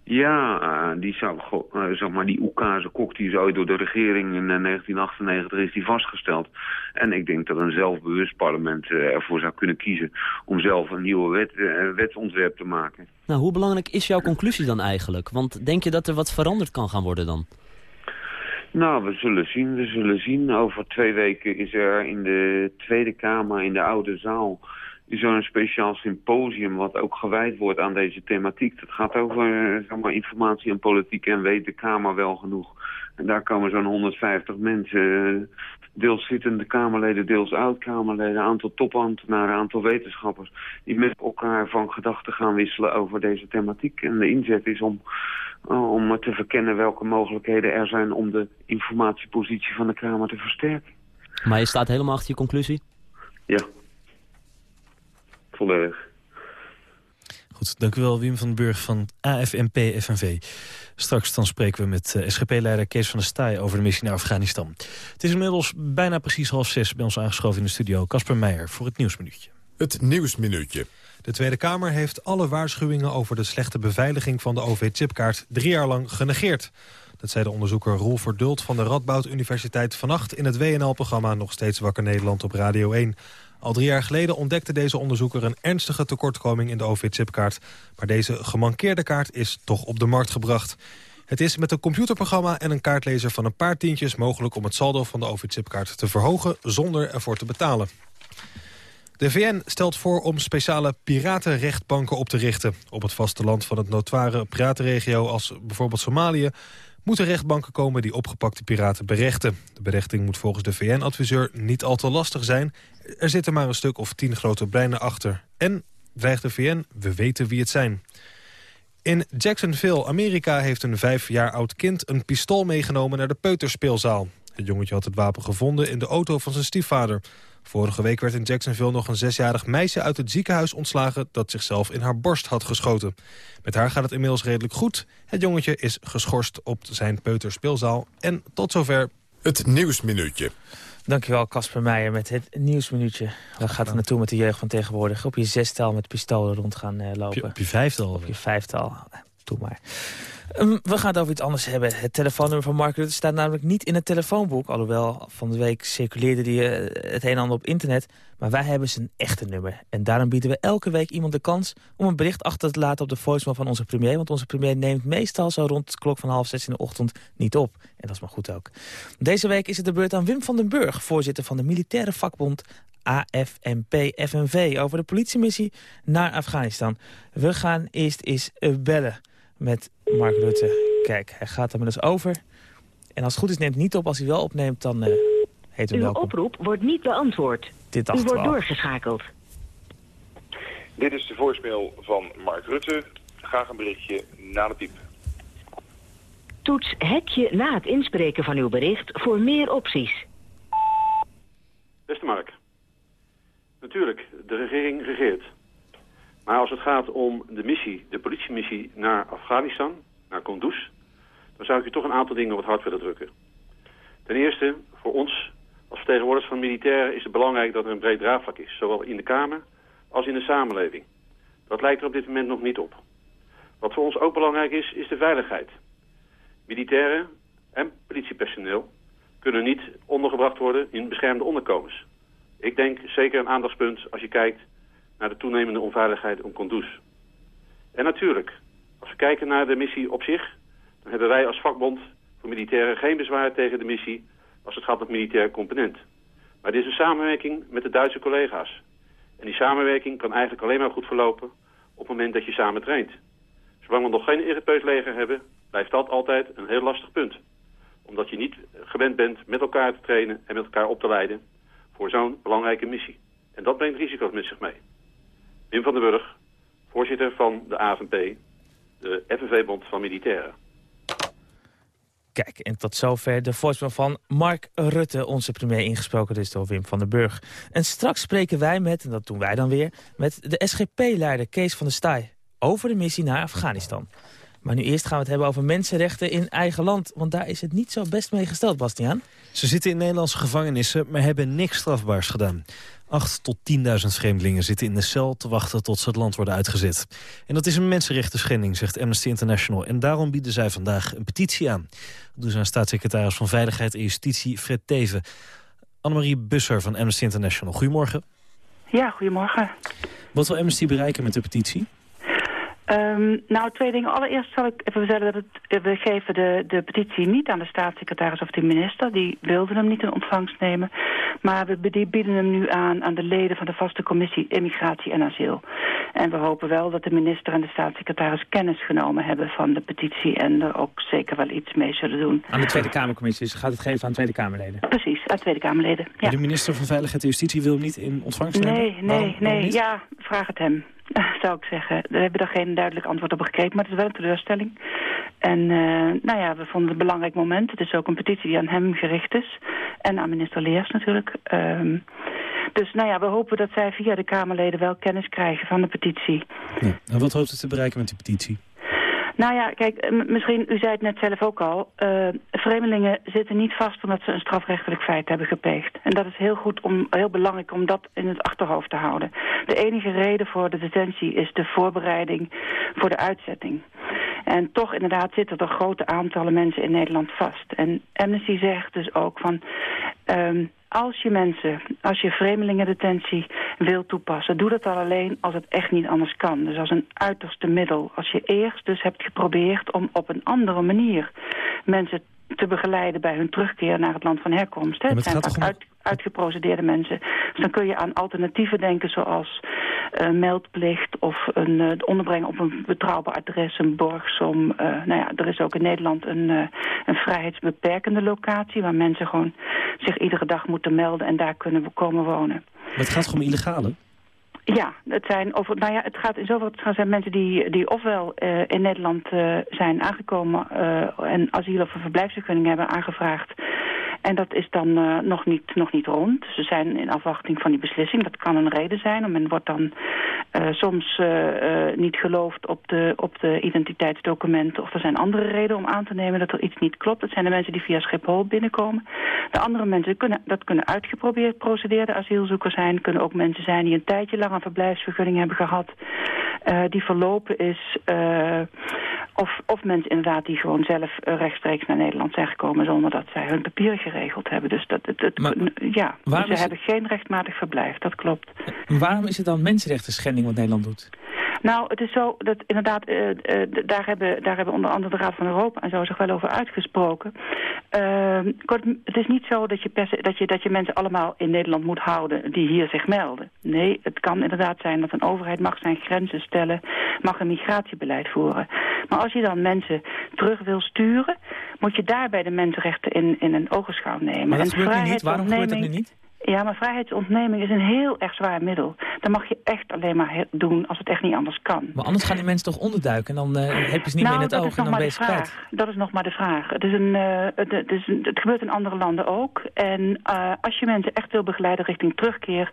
Ja, uh, die, zou, uh, zeg maar, die Oekase kok die is ooit door de regering in uh, 1998 is die vastgesteld. En ik denk dat een zelfbewust parlement ervoor zou kunnen kiezen om zelf een nieuwe wet, wetsontwerp te maken. Nou, hoe belangrijk is jouw conclusie dan eigenlijk? Want denk je dat er wat veranderd kan gaan worden dan? Nou, we zullen zien, we zullen zien. Over twee weken is er in de Tweede Kamer, in de Oude Zaal is een speciaal symposium wat ook gewijd wordt aan deze thematiek. Dat gaat over zeg maar, informatie en politiek en weet de Kamer wel genoeg. En daar komen zo'n 150 mensen, deels zittende Kamerleden, deels oud-Kamerleden, een aantal topambtenaren, een aantal wetenschappers, die met elkaar van gedachten gaan wisselen over deze thematiek. En de inzet is om, om te verkennen welke mogelijkheden er zijn om de informatiepositie van de Kamer te versterken. Maar je staat helemaal achter je conclusie? Ja volledig. Goed, dank u wel Wim van den Burg van AFNP FNV. Straks dan spreken we met uh, SGP-leider Kees van der Staaij over de missie naar Afghanistan. Het is inmiddels bijna precies half zes bij ons aangeschoven in de studio. Casper Meijer voor het Nieuwsminuutje. Het Nieuwsminuutje. De Tweede Kamer heeft alle waarschuwingen over de slechte beveiliging van de OV-chipkaart drie jaar lang genegeerd. Dat zei de onderzoeker Roel Verdult van de Radboud Universiteit vannacht in het WNL-programma Nog Steeds Wakker Nederland op Radio 1. Al drie jaar geleden ontdekte deze onderzoeker een ernstige tekortkoming in de OV-chipkaart. Maar deze gemankeerde kaart is toch op de markt gebracht. Het is met een computerprogramma en een kaartlezer van een paar tientjes mogelijk om het saldo van de OV-chipkaart te verhogen zonder ervoor te betalen. De VN stelt voor om speciale piratenrechtbanken op te richten. Op het vasteland van het notoire piratenregio als bijvoorbeeld Somalië moeten rechtbanken komen die opgepakte piraten berechten. De berechting moet volgens de VN-adviseur niet al te lastig zijn. Er zitten maar een stuk of tien grote breinen achter. En, dreigt de VN, we weten wie het zijn. In Jacksonville, Amerika, heeft een vijf jaar oud kind een pistool meegenomen naar de peuterspeelzaal. Het jongetje had het wapen gevonden in de auto van zijn stiefvader. Vorige week werd in Jacksonville nog een zesjarig meisje uit het ziekenhuis ontslagen... dat zichzelf in haar borst had geschoten. Met haar gaat het inmiddels redelijk goed. Het jongetje is geschorst op zijn peuterspeelzaal. En tot zover... Het Nieuwsminuutje. Dankjewel Casper Meijer met het Nieuwsminuutje. Waar gaat het naartoe met de jeugd van tegenwoordig? Op je zestal met pistolen rond gaan uh, lopen. Op je, op je vijftal? Op je vijftal. Doe maar. Um, we gaan het over iets anders hebben. Het telefoonnummer van Mark Rutte staat namelijk niet in het telefoonboek. Alhoewel, van de week circuleerde die, uh, het een en ander op internet. Maar wij hebben zijn echte nummer. En daarom bieden we elke week iemand de kans om een bericht achter te laten op de voicemail van onze premier. Want onze premier neemt meestal zo rond de klok van half zes in de ochtend niet op. En dat is maar goed ook. Deze week is het de beurt aan Wim van den Burg, voorzitter van de militaire vakbond AFNP-FNV... over de politiemissie naar Afghanistan. We gaan eerst eens uh, bellen met Mark Rutte. Kijk, hij gaat er ons over. En als het goed is neemt hij niet op. Als hij wel opneemt, dan uh, heet u Uw welkom. oproep wordt niet beantwoord. Dit u wordt doorgeschakeld. Dit is de voicemail van Mark Rutte. Graag een berichtje na de piep. Toets hekje na het inspreken van uw bericht voor meer opties. Beste Mark. Natuurlijk, de regering regeert. Maar als het gaat om de missie, de politiemissie naar Afghanistan, naar Kunduz... dan zou ik je toch een aantal dingen het hart willen drukken. Ten eerste, voor ons als vertegenwoordigers van militairen is het belangrijk dat er een breed draagvlak is. Zowel in de Kamer als in de samenleving. Dat lijkt er op dit moment nog niet op. Wat voor ons ook belangrijk is, is de veiligheid. Militairen en politiepersoneel kunnen niet ondergebracht worden in beschermde onderkomens. Ik denk zeker een aandachtspunt als je kijkt naar de toenemende onveiligheid om Kunduz. En natuurlijk, als we kijken naar de missie op zich... dan hebben wij als vakbond voor militairen geen bezwaar tegen de missie... als het gaat om militair component. Maar dit is een samenwerking met de Duitse collega's. En die samenwerking kan eigenlijk alleen maar goed verlopen... op het moment dat je samen traint. Zolang we nog geen Europees leger hebben... blijft dat altijd een heel lastig punt. Omdat je niet gewend bent met elkaar te trainen en met elkaar op te leiden... voor zo'n belangrijke missie. En dat brengt risico's met zich mee. Wim van den Burg, voorzitter van de AVP, de FNV-bond van Militairen. Kijk, en tot zover de voicemail van Mark Rutte, onze premier ingesproken dus door Wim van den Burg. En straks spreken wij met, en dat doen wij dan weer, met de SGP-leider Kees van der Staaij over de missie naar Afghanistan. Maar nu eerst gaan we het hebben over mensenrechten in eigen land. Want daar is het niet zo best mee gesteld, Bastiaan. Ze zitten in Nederlandse gevangenissen, maar hebben niks strafbaars gedaan. 8 tot 10.000 vreemdelingen zitten in de cel te wachten tot ze het land worden uitgezet. En dat is een mensenrechten schending, zegt Amnesty International. En daarom bieden zij vandaag een petitie aan. Dat doen ze aan staatssecretaris van Veiligheid en Justitie, Fred Teven. Annemarie Busser van Amnesty International. Goedemorgen. Ja, goedemorgen. Wat wil Amnesty bereiken met de petitie? Um, nou, twee dingen. Allereerst zal ik even vertellen dat het, we geven de, de petitie niet aan de staatssecretaris of de minister. Die wilden hem niet in ontvangst nemen. Maar we die bieden hem nu aan aan de leden van de vaste commissie Immigratie en Asiel. En we hopen wel dat de minister en de staatssecretaris kennis genomen hebben van de petitie... en er ook zeker wel iets mee zullen doen. Aan de Tweede Kamercommissie, dus gaat het geven aan Tweede Kamerleden? Precies, aan Tweede Kamerleden, ja. Maar de minister van Veiligheid en Justitie wil hem niet in ontvangst nemen? Nee, nee, waarom, nee. waarom ja, vraag het hem. Zou ik zeggen. We hebben daar geen duidelijk antwoord op gekregen, maar het is wel een teleurstelling. En uh, nou ja, we vonden het een belangrijk moment. Het is ook een petitie die aan hem gericht is. En aan minister Leers natuurlijk. Um, dus nou ja, we hopen dat zij via de Kamerleden wel kennis krijgen van de petitie. En wat hoopt u te bereiken met die petitie? Nou ja, kijk, eh, misschien, u zei het net zelf ook al... Uh, vreemdelingen zitten niet vast omdat ze een strafrechtelijk feit hebben gepleegd. En dat is heel goed, om, heel belangrijk om dat in het achterhoofd te houden. De enige reden voor de detentie is de voorbereiding voor de uitzetting. En toch inderdaad zitten er grote aantallen mensen in Nederland vast. En Amnesty zegt dus ook van... Um, als je mensen, als je vreemdelingendetentie wil toepassen... doe dat dan alleen als het echt niet anders kan. Dus als een uiterste middel. Als je eerst dus hebt geprobeerd om op een andere manier... mensen te begeleiden bij hun terugkeer naar het land van herkomst. Hè. Het zijn vaak uit, uitgeprocedeerde mensen. Dus dan kun je aan alternatieven denken zoals uh, meldplicht of een, uh, onderbrengen op een betrouwbaar adres, een borgsom. Uh, nou ja, er is ook in Nederland een, een vrijheidsbeperkende locatie waar mensen gewoon zich iedere dag moeten melden en daar kunnen komen wonen. Maar het gaat gewoon om illegale? Ja, het, zijn over, nou ja, het gaat in zoverre het zijn mensen die, die ofwel uh, in Nederland uh, zijn aangekomen uh, en asiel of een verblijfsvergunning hebben aangevraagd. En dat is dan uh, nog, niet, nog niet rond. Ze zijn in afwachting van die beslissing. Dat kan een reden zijn. Men wordt dan uh, soms uh, niet geloofd op de, op de identiteitsdocumenten. Of er zijn andere redenen om aan te nemen dat er iets niet klopt. Dat zijn de mensen die via Schiphol binnenkomen. De andere mensen, kunnen, dat kunnen uitgeprobeerd procedeerde asielzoekers zijn. Kunnen ook mensen zijn die een tijdje lang een verblijfsvergunning hebben gehad. die verlopen is. of, of mensen inderdaad die gewoon zelf rechtstreeks naar Nederland zijn gekomen zonder dat zij hun papieren geregeld hebben. Dus dat, het, het, ja, dus ze hebben geen rechtmatig verblijf, dat klopt. Waarom is het dan mensenrechten schending wat Nederland doet? Nou, het is zo dat inderdaad, uh, uh, daar, hebben, daar hebben onder andere de Raad van Europa en zo zich wel over uitgesproken. Uh, kort, het is niet zo dat je, dat, je, dat je mensen allemaal in Nederland moet houden die hier zich melden. Nee, het kan inderdaad zijn dat een overheid mag zijn grenzen stellen, mag een migratiebeleid voeren. Maar als je dan mensen terug wil sturen, moet je daarbij de mensenrechten in, in een ogenschouw nemen. Maar dat gebeurt nu niet. Waarom gebeurt dat nu niet? Ja, maar vrijheidsontneming is een heel erg zwaar middel. Dat mag je echt alleen maar doen als het echt niet anders kan. Maar anders gaan die mensen toch onderduiken en dan uh, heb je ze niet nou, meer in het oog en dan ben je kwijt. Dat is nog maar de vraag. Het, is een, uh, het, is een, het gebeurt in andere landen ook. En uh, als je mensen echt wil begeleiden richting terugkeer...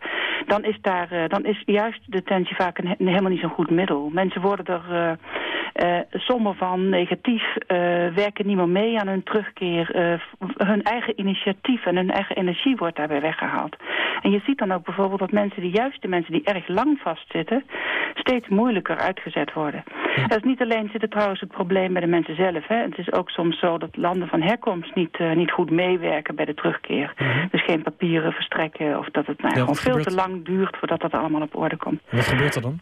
dan is, daar, dan is juist detentie vaak een, een, helemaal niet zo'n goed middel. Mensen worden er somber van, negatief, werken niet meer mee aan hun terugkeer. hun eigen initiatief en hun eigen energie wordt daarbij weggehaald. En je ziet dan ook bijvoorbeeld dat mensen die juist de mensen die erg lang vastzitten, steeds moeilijker uitgezet worden. Dat is niet alleen zit er trouwens het probleem bij de mensen zelf. Hè. Het is ook soms zo dat landen van herkomst niet, uh, niet goed meewerken bij de terugkeer. Mhm. Dus geen papieren verstrekken of dat het nou, ja, gewoon veel te lang duurt voordat dat allemaal op orde komt. wat gebeurt er dan?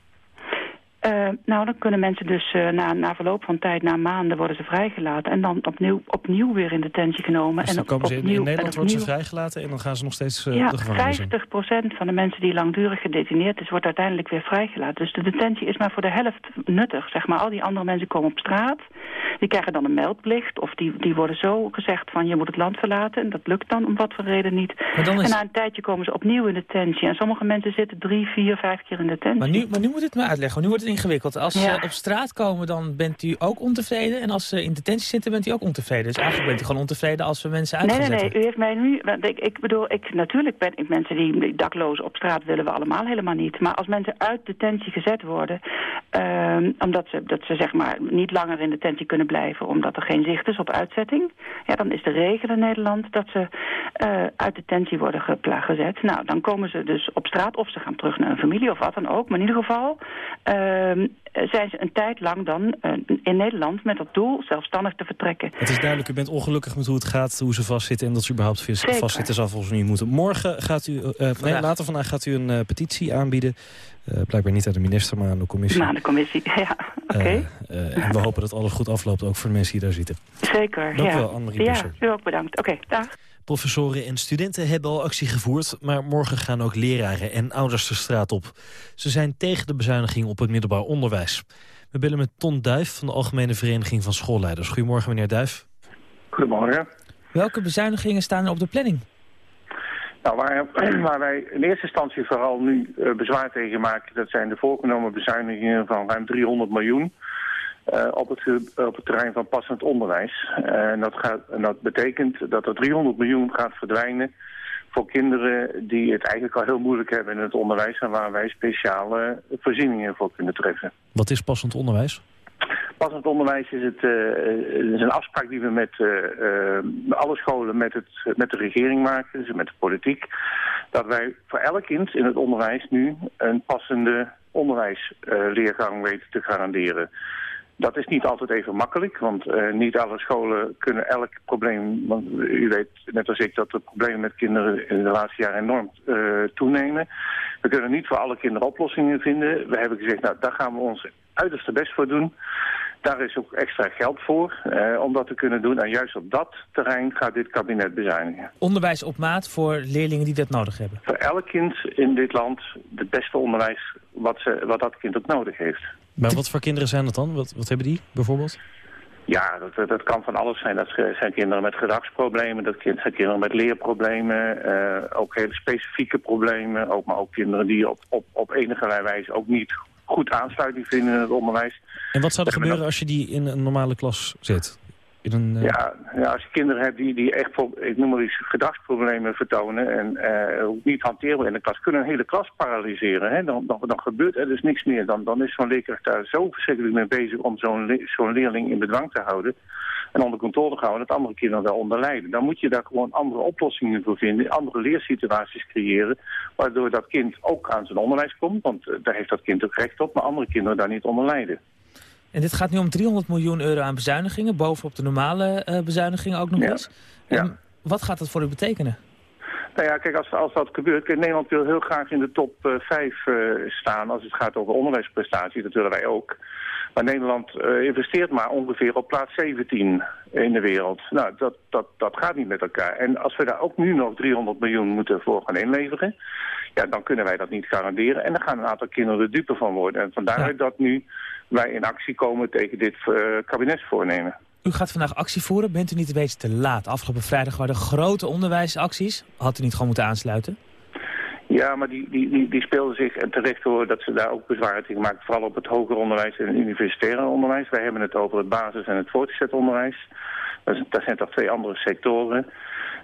Uh, nou, dan kunnen mensen dus uh, na, na verloop van tijd, na maanden, worden ze vrijgelaten. En dan opnieuw, opnieuw weer in detentie genomen. Dus dan en komen ze in, in, Nederland worden ze vrijgelaten en dan gaan ze nog steeds uh, ja, de gevangenis 50 procent van de mensen die langdurig gedetineerd is, wordt uiteindelijk weer vrijgelaten. Dus de detentie is maar voor de helft nuttig. Zeg maar, al die andere mensen komen op straat. Die krijgen dan een meldplicht. Of die, die worden zo gezegd van je moet het land verlaten. En dat lukt dan om wat voor reden niet. Is... En na een tijdje komen ze opnieuw in detentie. En sommige mensen zitten drie, vier, vijf keer in detentie. Maar nu, maar nu moet het me uitleggen. Nu wordt het ingewikkeld. Als ze op straat komen, dan bent u ook ontevreden. En als ze in detentie zitten, bent u ook ontevreden. Dus eigenlijk bent u gewoon ontevreden als we mensen uitzetten. Nee, nee, nee. U heeft mij nu... Ik, ik bedoel, ik, natuurlijk ben ik mensen die, daklozen op straat willen we allemaal helemaal niet. Maar als mensen uit detentie gezet worden... Um, omdat ze, dat ze zeg maar niet langer in detentie kunnen blijven... omdat er geen zicht is op uitzetting... ja, dan is de regel in Nederland dat ze uh, uit detentie worden gezet. Nou, dan komen ze dus op straat of ze gaan terug naar hun familie of wat dan ook. Maar in ieder geval... Uh, zijn ze een tijd lang dan uh, in Nederland met het doel zelfstandig te vertrekken. Het is duidelijk, u bent ongelukkig met hoe het gaat, hoe ze vastzitten... en dat ze überhaupt vastzitten zal volgens mij niet moeten. Morgen gaat u, uh, nee, later vandaag gaat u een uh, petitie aanbieden. blijkbaar niet aan de minister, maar aan de commissie. Maar aan de commissie, ja, oké. Okay. en we hopen dat alles goed afloopt, ook voor de mensen die daar zitten. Zeker, Dank ja. wel, Annemarie Ja, u ook bedankt. Oké, okay, dag. Professoren en studenten hebben al actie gevoerd... maar morgen gaan ook leraren en ouders de straat op. Ze zijn tegen de bezuiniging op het middelbaar onderwijs. We bellen met Ton Duif van de Algemene Vereniging van Schoolleiders. Goedemorgen, meneer Duif. Goedemorgen. Welke bezuinigingen staan er op de planning? Nou, waar, waar wij in eerste instantie vooral nu uh, bezwaar tegen maken... dat zijn de voorgenomen bezuinigingen van ruim 300 miljoen... Uh, op, het, op het terrein van passend onderwijs. Uh, en, dat gaat, en dat betekent dat er 300 miljoen gaat verdwijnen voor kinderen die het eigenlijk al heel moeilijk hebben in het onderwijs... en waar wij speciale voorzieningen voor kunnen treffen. Wat is passend onderwijs? Passend onderwijs is, het, uh, is een afspraak die we met uh, alle scholen met, het, met de regering maken, dus met de politiek. Dat wij voor elk kind in het onderwijs nu een passende onderwijsleergang weten te garanderen. Dat is niet altijd even makkelijk, want uh, niet alle scholen kunnen elk probleem... want u weet net als ik dat de problemen met kinderen in de laatste jaren enorm uh, toenemen. We kunnen niet voor alle kinderen oplossingen vinden. We hebben gezegd, nou, daar gaan we ons uiterste best voor doen. Daar is ook extra geld voor uh, om dat te kunnen doen. En juist op dat terrein gaat dit kabinet bezuinigen. Onderwijs op maat voor leerlingen die dat nodig hebben? Voor elk kind in dit land het beste onderwijs wat, ze, wat dat kind ook nodig heeft. Maar wat voor kinderen zijn dat dan? Wat, wat hebben die bijvoorbeeld? Ja, dat, dat kan van alles zijn. Dat zijn kinderen met gedragsproblemen, dat zijn kinderen met leerproblemen, uh, ook hele specifieke problemen, ook, maar ook kinderen die op, op, op enige wijze ook niet goed aansluiting vinden in het onderwijs. En wat zou er gebeuren als je die in een normale klas zet? In een, uh... ja, ja, als je kinderen hebt die, die echt, ik noem maar eens, gedragsproblemen vertonen en uh, niet hanteerbaar in de klas, kunnen een hele klas paralyseren. Hè? Dan, dan, dan gebeurt er dus niks meer. Dan, dan is zo'n leerkracht daar zo verschrikkelijk mee bezig om zo'n zo'n leerling in bedwang te houden en onder controle te houden dat andere kinderen daaronder lijden. Dan moet je daar gewoon andere oplossingen voor vinden, andere leersituaties creëren, waardoor dat kind ook aan zijn onderwijs komt, want uh, daar heeft dat kind ook recht op, maar andere kinderen daar niet onder lijden. En dit gaat nu om 300 miljoen euro aan bezuinigingen, bovenop de normale uh, bezuinigingen ook nog ja. eens. En wat gaat dat voor u betekenen? Nou ja, kijk, als, als dat gebeurt, kijk, Nederland wil heel graag in de top uh, 5 uh, staan als het gaat over onderwijsprestaties. Dat willen wij ook. Maar Nederland uh, investeert maar ongeveer op plaats 17 in de wereld. Nou, dat, dat, dat gaat niet met elkaar. En als we daar ook nu nog 300 miljoen moeten voor gaan inleveren... ja, dan kunnen wij dat niet garanderen. En dan gaan een aantal kinderen er dupe van worden. En vandaar ja. dat nu wij in actie komen tegen dit kabinetsvoornemen. U gaat vandaag actie voeren. Bent u niet een beetje te laat? Afgelopen vrijdag waren er grote onderwijsacties. Had u niet gewoon moeten aansluiten? Ja, maar die, die, die, die speelden zich en terecht hoor dat ze daar ook bezwaren tegen maken. Vooral op het hoger onderwijs en het universitaire onderwijs. Wij hebben het over het basis- en het voortgezet onderwijs. Dat, zijn toch twee andere sectoren.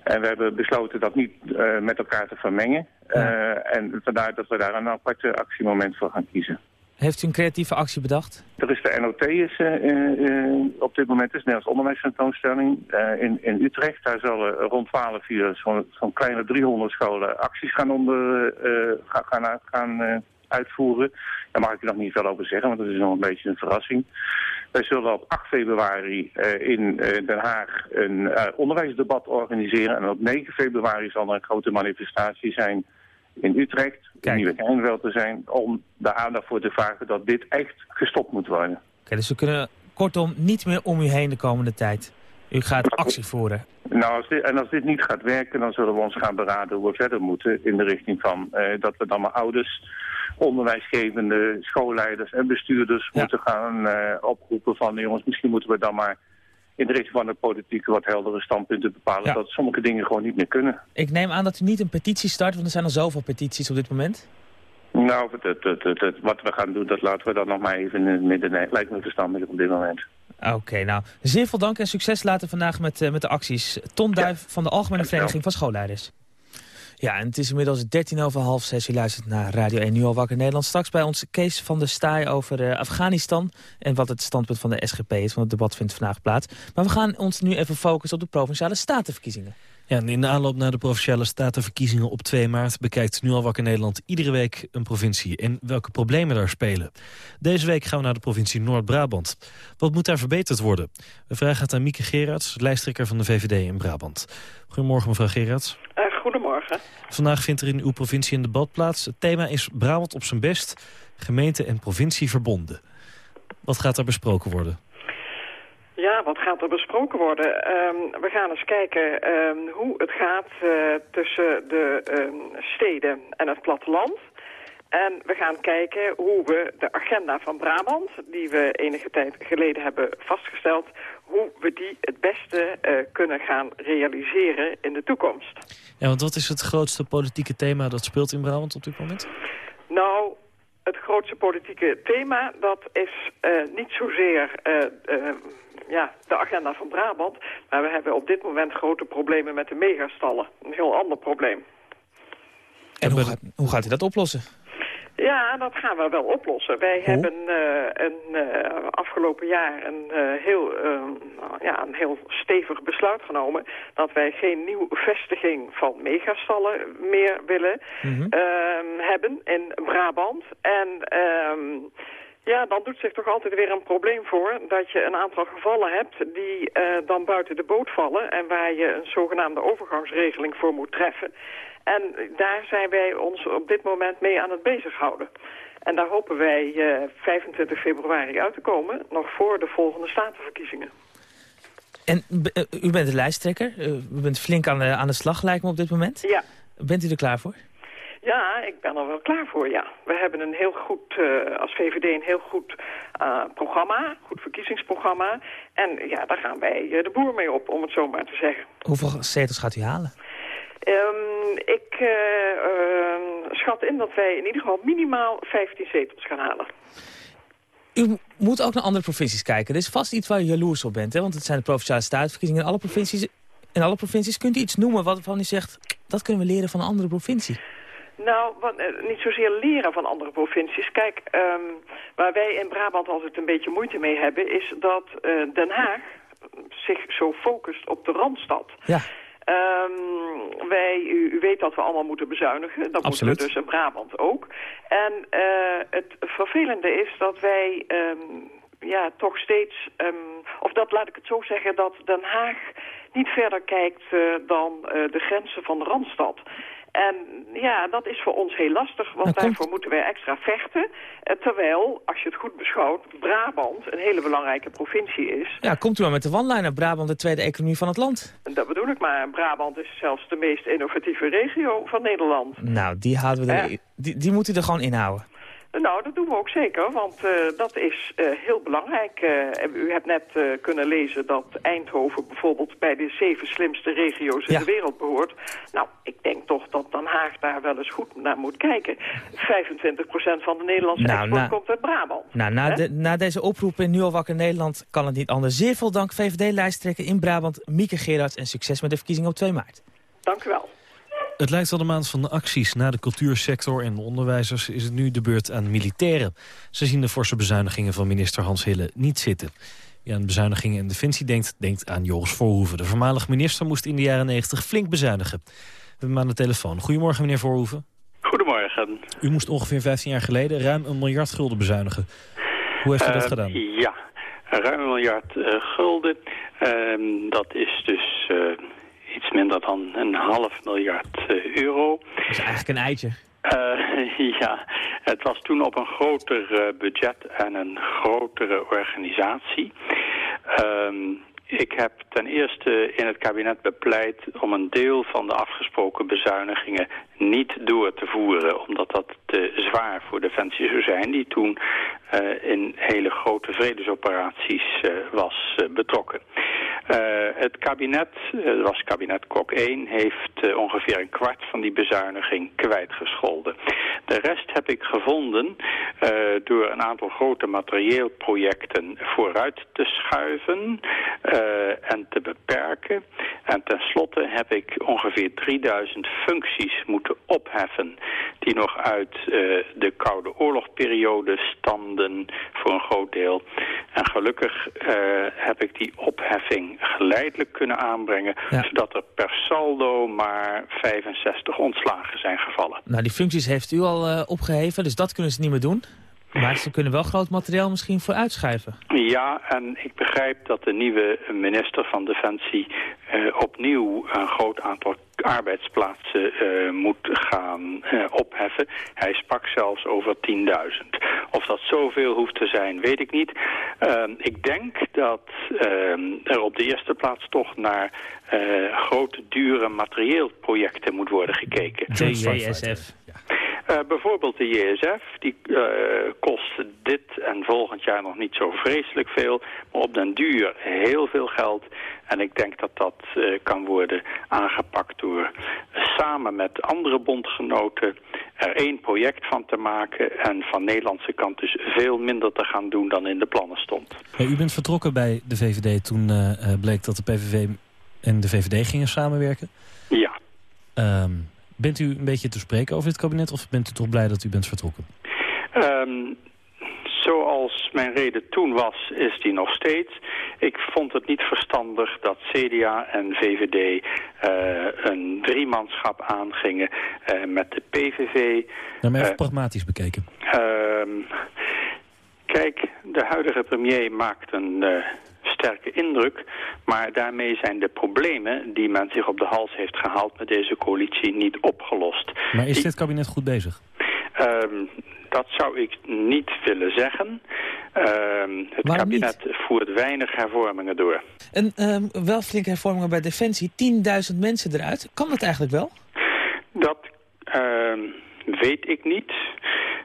En we hebben besloten dat niet uh, met elkaar te vermengen. Ja. Uh, en vandaar dat we daar een aparte actiemoment voor gaan kiezen. Heeft u een creatieve actie bedacht? Er is de NOT is, uh, uh, op dit moment, is Nederlands onderwijstentoonstelling uh, in, in Utrecht. Daar zullen rond 12 uur zo'n zo kleine 300 scholen acties gaan, onder, gaan, gaan, uitvoeren. Daar mag ik nog niet veel over zeggen, want dat is nog een beetje een verrassing. Wij zullen op 8 februari in Den Haag een onderwijsdebat organiseren. En op 9 februari zal er een grote manifestatie zijn in Utrecht, in Nieuwegein te zijn, om de aandacht voor te vragen dat dit echt gestopt moet worden. Oké, dus we kunnen kortom niet meer om u heen de komende tijd. U gaat actie voeren. Nou, als dit, en als dit niet gaat werken, dan zullen we ons gaan beraden hoe we verder moeten in de richting van uh, dat we dan maar ouders, onderwijsgevende, schoolleiders en bestuurders ja. moeten gaan uh, oproepen van jongens, misschien moeten we dan maar in de richting van de politiek wat heldere standpunten bepalen. Ja. Dat sommige dingen gewoon niet meer kunnen. Ik neem aan dat u niet een petitie start, want er zijn al zoveel petities op dit moment. Nou, wat we gaan doen, dat laten we dan nog maar even in het midden. Nee, lijkt me verstandig op dit moment. Oké, okay, nou, zeer veel dank en succes later vandaag met, uh, met de acties. Ton Duif ja. van de Algemene Vereniging van Schoolleiders. Ja, en het is inmiddels 13 over half zes. U luistert naar Radio 1 Nu al wakker Nederland. Straks bij ons Kees van der Staaij over uh, Afghanistan... en wat het standpunt van de SGP is, want het debat vindt vandaag plaats. Maar we gaan ons nu even focussen op de Provinciale Statenverkiezingen. Ja, en in de aanloop naar de Provinciale Statenverkiezingen op 2 maart... bekijkt Nu al wakker Nederland iedere week een provincie... en welke problemen daar spelen. Deze week gaan we naar de provincie Noord-Brabant. Wat moet daar verbeterd worden? We vragen het aan Mieke Gerards, lijsttrekker van de VVD in Brabant. Goedemorgen, mevrouw Gerards. Goedemorgen. Vandaag vindt er in uw provincie een debat plaats. Het thema is Brabant op zijn best, gemeente en provincie verbonden. Wat gaat er besproken worden? Ja, wat gaat er besproken worden? Um, we gaan eens kijken um, hoe het gaat uh, tussen de um, steden en het platteland. En we gaan kijken hoe we de agenda van Brabant, die we enige tijd geleden hebben vastgesteld, hoe we die het beste uh, kunnen gaan realiseren in de toekomst. Ja, want wat is het grootste politieke thema dat speelt in Brabant op dit moment? Nou, het grootste politieke thema, dat is uh, niet zozeer uh, ja, de agenda van Brabant. Maar we hebben op dit moment grote problemen met de megastallen. Een heel ander probleem. En hoe gaat, hoe gaat u dat oplossen? Ja, dat gaan we wel oplossen. Wij hebben uh, een, uh, afgelopen jaar een, uh, heel, ehm, ja, een heel stevig besluit genomen... dat wij geen nieuwe vestiging van megastallen meer willen mm hebben in Brabant. En... Um, ja, dan doet zich toch altijd weer een probleem voor dat je een aantal gevallen hebt die uh, dan buiten de boot vallen en waar je een zogenaamde overgangsregeling voor moet treffen. En daar zijn wij ons op dit moment mee aan het bezighouden. En daar hopen wij uh, 25 februari uit te komen, nog voor de volgende statenverkiezingen. En uh, u bent de lijsttrekker, u bent flink aan de, aan de slag lijkt me op dit moment. Ja. Bent u er klaar voor? Ja, ik ben er wel klaar voor, ja. We hebben een heel goed, uh, als VVD een heel goed uh, programma, goed verkiezingsprogramma. En ja, daar gaan wij uh, de boer mee op, om het zo maar te zeggen. Hoeveel zetels gaat u halen? Um, ik schat in dat wij in ieder geval minimaal 15 zetels gaan halen. U moet ook naar andere provincies kijken. Er is vast iets waar u jaloers op bent, hè? want het zijn de provinciale statenverkiezingen in alle provincies. In alle provincies kunt u iets noemen waarvan u zegt, dat kunnen we leren van een andere provincie. Nou, wat, uh, niet zozeer leren van andere provincies. Kijk, um, waar wij in Brabant altijd een beetje moeite mee hebben... is dat uh, Den Haag zich zo focust op de Randstad. Ja. Um, wij, u, u, weet dat we allemaal moeten bezuinigen. Dat Absoluut. moeten we dus in Brabant ook. En uh, het vervelende is dat wij... Um, ja, toch steeds, of dat laat ik het zo zeggen, dat Den Haag niet verder kijkt uh, dan de grenzen van de Randstad. En ja, dat is voor ons heel lastig, want daarvoor komt... moeten wij extra vechten. Terwijl, als je het goed beschouwt, Brabant een hele belangrijke provincie is. Ja, komt u maar met de one Brabant de tweede economie van het land. Dat bedoel ik maar. Brabant is zelfs de meest innovatieve regio van Nederland. Nou, die, houden we er, eh? die, die moet u er gewoon inhouden. Nou, dat doen we ook zeker, want uh, dat is uh, heel belangrijk. Uh, u hebt net kunnen lezen dat Eindhoven bijvoorbeeld bij de zeven slimste regio's in ja. de wereld behoort. Nou, ik denk toch dat Den Haag daar wel eens goed naar moet kijken. 25% van de Nederlandse nou, export na, komt uit Brabant. Nou, na, de, na deze oproep in Nu al wakker Nederland kan het niet anders. Zeer veel dank VVD-lijsttrekker in Brabant, Mieke Gerards en succes met de verkiezingen op 2 maart. Dank u wel. Het lijkt al de maand van de acties. Na de cultuursector en de onderwijzers is het nu de beurt aan militairen. Ze zien de forse bezuinigingen van minister Hans Hille niet zitten. Wie aan bezuinigingen en defensie denkt, denkt aan Joris Voorhoeven. De voormalige minister moest in de jaren 90 flink bezuinigen. We hebben hem aan de telefoon. Goedemorgen, meneer Voorhoeven. Goedemorgen. U moest ongeveer 15 jaar geleden ruim een miljard gulden bezuinigen. Hoe heeft u uh, dat gedaan? Ja, ruim een miljard uh, gulden. Uh, dat is dus uh, iets minder dan een half miljard uh, euro. Dat is eigenlijk een eitje. Uh, ja, het was toen op een groter uh, budget en een grotere organisatie. Um, ik heb ten eerste in het kabinet bepleit om een deel van de afgesproken bezuinigingen niet door te voeren. Omdat dat te zwaar voor Defensie zou zijn, die toen uh, in hele grote vredesoperaties uh, was uh, betrokken. het kabinet, het was kabinet Kok 1, heeft ongeveer een kwart van die bezuiniging kwijtgescholden. De rest heb ik gevonden door een aantal grote materieelprojecten vooruit te schuiven en te beperken. En tenslotte heb ik ongeveer 3000 functies moeten opheffen die nog uit uh, de Koude Oorlogperiode standen voor een groot deel. En gelukkig uh, heb ik die opheffing geleidelijk kunnen aanbrengen, ja. zodat er per saldo maar 65 ontslagen zijn gevallen. Nou, die functies heeft u al uh, opgeheven, dus dat kunnen ze niet meer doen. Maar ze kunnen wel groot materiaal misschien voor uitschuiven. Ja, en ik begrijp dat de nieuwe minister van Defensie uh, opnieuw een groot aantal arbeidsplaatsen uh, moet gaan uh, opheffen. Hij sprak zelfs over 10.000. Of dat zoveel hoeft te zijn, weet ik niet. ik denk dat er op de eerste plaats toch naar grote, dure materieelprojecten moet worden gekeken. JSF. Uh, bijvoorbeeld de JSF, die uh, kost dit en volgend jaar nog niet zo vreselijk veel, maar op den duur heel veel geld. En ik denk dat dat uh, kan worden aangepakt door samen met andere bondgenoten er één project van te maken en van Nederlandse kant dus veel minder te gaan doen dan in de plannen stond. U bent vertrokken bij de VVD toen bleek dat de PVV en de VVD gingen samenwerken? Ja. Um, Bent u een beetje te spreken over dit kabinet of bent u toch blij dat u bent vertrokken? Um, zoals mijn reden toen was, is die nog steeds. Ik vond het niet verstandig dat CDA en VVD uh, een driemanschap aangingen uh, met de PVV. Nou, maar even uh, pragmatisch bekeken. kijk, de huidige premier maakt een sterke indruk. Maar daarmee zijn de problemen die men zich op de hals heeft gehaald met deze coalitie niet opgelost. Maar is dit kabinet goed bezig? Um, dat zou ik niet willen zeggen. Uh, het Waarom kabinet niet? voert weinig hervormingen door. En um, wel flinke hervormingen bij Defensie. 10.000 mensen eruit. Kan dat eigenlijk wel? Dat weet ik niet.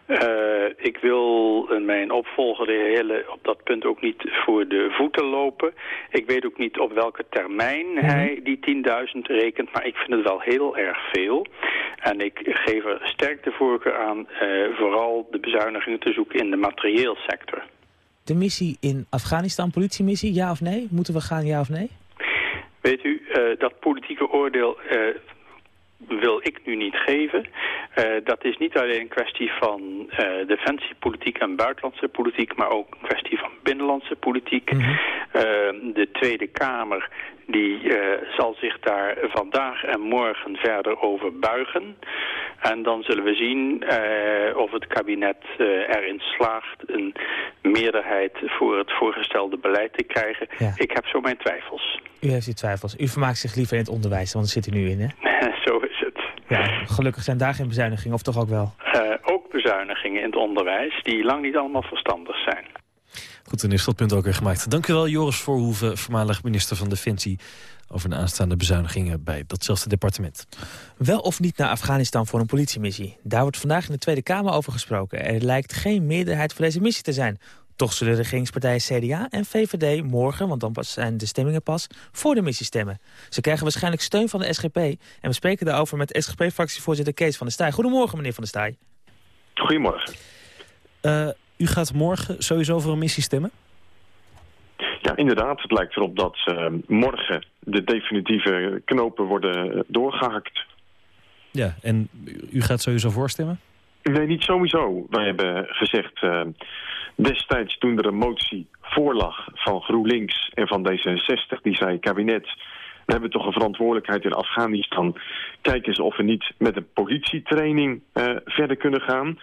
Uh, ik wil mijn opvolger de heer Hille op dat punt ook niet voor de voeten lopen. Ik weet ook niet op welke termijn mm -hmm. hij die 10.000 rekent, maar ik vind het wel heel erg veel. En ik geef er sterk de voorkeur aan uh, vooral de bezuinigingen te zoeken in de materieelsector. De missie in Afghanistan, politiemissie, ja of nee? Moeten we gaan, ja of nee? Weet u, uh, dat politieke oordeel wil ik nu niet geven. Uh, dat is niet alleen een kwestie van uh, defensiepolitiek en buitenlandse politiek, maar ook een kwestie van binnenlandse politiek. Mm -hmm. uh, de Tweede Kamer die zal zich daar vandaag en morgen verder over buigen. En dan zullen we zien of het kabinet erin slaagt een meerderheid voor het voorgestelde beleid te krijgen. Ja. Ik heb zo mijn twijfels. U heeft uw twijfels. U vermaakt zich liever in het onderwijs, want daar zit u nu in, hè? Ja, gelukkig zijn daar geen bezuinigingen, of toch ook wel? Uh, ook bezuinigingen in het onderwijs, die lang niet allemaal verstandig zijn. Goed, dan is dat punt ook weer gemaakt. Dank u wel, Joris Voorhoeven, voormalig minister van Defensie... over de aanstaande bezuinigingen bij datzelfde departement. Wel of niet naar Afghanistan voor een politiemissie? Daar wordt vandaag in de Tweede Kamer over gesproken. Er lijkt geen meerderheid voor deze missie te zijn. Toch zullen de regeringspartijen CDA en VVD morgen, want dan zijn de stemmingen pas, voor de missie stemmen. Ze krijgen waarschijnlijk steun van de SGP. En we spreken daarover met SGP-fractievoorzitter Kees van der Staaij. Goedemorgen, meneer van der Staaij. Goedemorgen. Uh, u gaat morgen sowieso voor een missie stemmen? Ja, inderdaad. Het lijkt erop dat uh, morgen de definitieve knopen worden doorgehakt. Ja, en u gaat sowieso voorstemmen? Nee, niet sowieso. Wij hebben gezegd... Uh, Destijds toen er een motie voorlag van GroenLinks en van D66, die zei kabinet, we hebben toch een verantwoordelijkheid in Afghanistan. Kijk eens of we niet met een politietraining uh, verder kunnen gaan. Uh,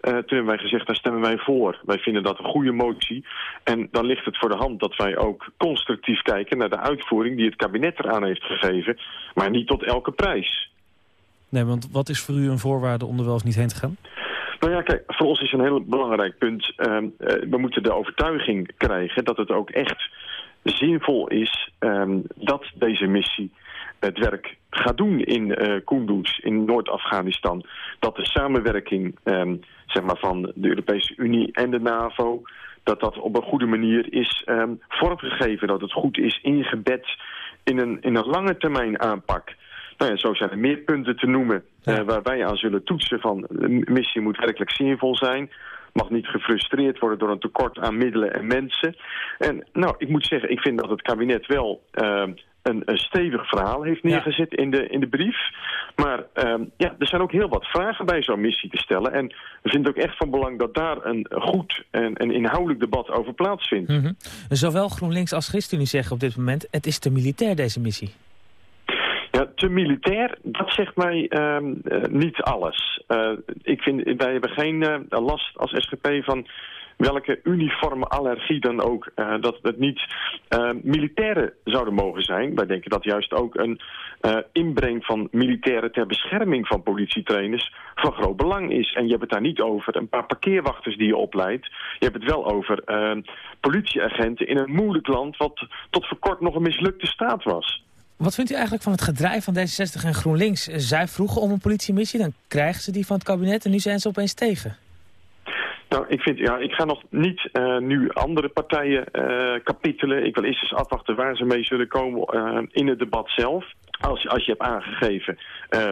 toen hebben wij gezegd, daar stemmen wij voor. Wij vinden dat een goede motie. En dan ligt het voor de hand dat wij ook constructief kijken naar de uitvoering die het kabinet eraan heeft gegeven. Maar niet tot elke prijs. Nee, want wat is voor u een voorwaarde om er wel of niet heen te gaan? Nou ja, kijk, voor ons is een heel belangrijk punt. Uh, uh, we moeten de overtuiging krijgen dat het ook echt zinvol is um, dat deze missie het werk gaat doen in uh, Kunduz, in Noord-Afghanistan. Dat de samenwerking um, zeg maar van de Europese Unie en de NAVO... dat dat op een goede manier is vormgegeven. Dat het goed is ingebed in een, in een lange termijn aanpak. Nou ja, zo zijn er meer punten te noemen ja. uh, waar wij aan zullen toetsen van de missie moet werkelijk zinvol zijn. Mag niet gefrustreerd worden door een tekort aan middelen en mensen. En nou, ik moet zeggen, ik vind dat het kabinet wel uh, een, een, stevig verhaal heeft neergezet ja. in, de, in de brief. Maar uh, ja, er zijn ook heel wat vragen bij zo'n missie te stellen. En we vinden het ook echt van belang dat daar een goed en een inhoudelijk debat over plaatsvindt. Mm -hmm. Zowel GroenLinks als ChristenUnie zeggen op dit moment... het is te militair, deze missie. Te militair, dat zegt mij uh, uh, niet alles. Uh, ik vind, wij hebben geen uh, last als SGP van welke uniforme allergie dan ook, dat het niet militairen zouden mogen zijn. Wij denken dat juist ook een inbreng van militairen ter bescherming van politietrainers van groot belang is. En je hebt het daar niet over een paar parkeerwachters die je opleidt. Je hebt het wel over politieagenten in een moeilijk land wat tot voor kort nog een mislukte staat was. Wat vindt u eigenlijk van het gedrijf van D66 en GroenLinks? Zij vroegen om een politiemissie, dan krijgen ze die van het kabinet en nu zijn ze opeens tegen. Nou, ik vind, ja, ik ga nog niet uh, nu andere partijen uh, kapitelen. Ik wil eerst eens afwachten waar ze mee zullen komen uh, in het debat zelf. Als, als je hebt aangegeven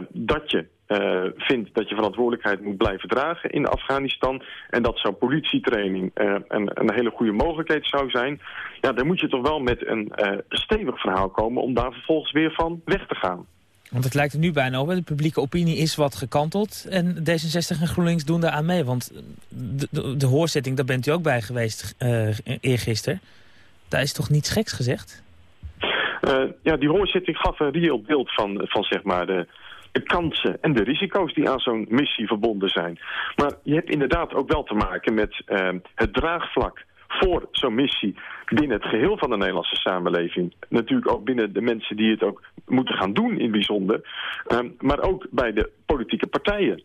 dat je uh, vindt dat je verantwoordelijkheid moet blijven dragen in Afghanistan. En dat zo'n politietraining uh, een, een, hele goede mogelijkheid zou zijn. Ja, dan moet je toch wel met een uh, stevig verhaal komen om daar vervolgens weer van weg te gaan. Want het lijkt er nu bijna op. De publieke opinie is wat gekanteld. En D66 en GroenLinks doen daar aan mee. Want de, de, de hoorzitting, daar bent u ook bij geweest eergisteren. Daar is toch niets geks gezegd? Ja, die hoorzitting gaf een reëel beeld van, van zeg maar de, de kansen en de risico's die aan zo'n missie verbonden zijn. Maar je hebt inderdaad ook wel te maken met uh, het draagvlak voor zo'n missie binnen het geheel van de Nederlandse samenleving. Natuurlijk ook binnen de mensen die het ook moeten gaan doen in het bijzonder. Um, maar ook bij de politieke partijen.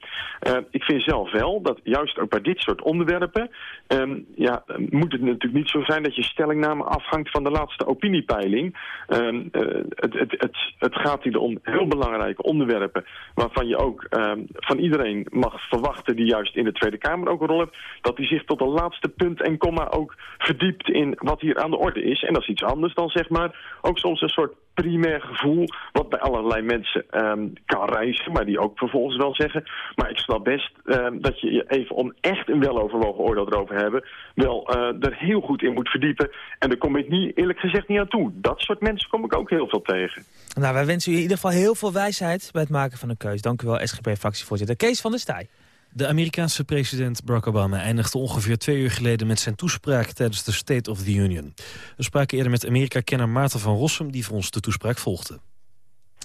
Uh, ik vind zelf wel dat juist ook bij dit soort onderwerpen... Um, ja, moet het natuurlijk niet zo zijn dat je stellingname afhangt van de laatste opiniepeiling. Uh, het, het, het, gaat hier om heel belangrijke onderwerpen... waarvan je ook van iedereen mag verwachten die juist in de Tweede Kamer ook een rol heeft... dat hij zich tot de laatste punt en komma ook verdiept in wat hier aan de orde is. En dat is iets anders dan zeg maar ook soms een soort primair gevoel wat bij allerlei mensen um, kan reizen, maar die ook vervolgens wel zeggen. Maar ik snap best um, dat je je even om echt een weloverwogen oordeel erover hebben, wel uh, er heel goed in moet verdiepen. En daar kom ik niet, eerlijk gezegd niet aan toe. Dat soort mensen kom ik ook heel veel tegen. Nou, wij wensen u in ieder geval heel veel wijsheid bij het maken van een keus. Dank u wel, SGP-fractievoorzitter Kees van der Staaij. De Amerikaanse president Barack Obama eindigde ongeveer twee uur geleden met zijn toespraak tijdens de State of the Union. We spraken eerder met Amerika-kenner Maarten van Rossum, die voor ons de toespraak volgde.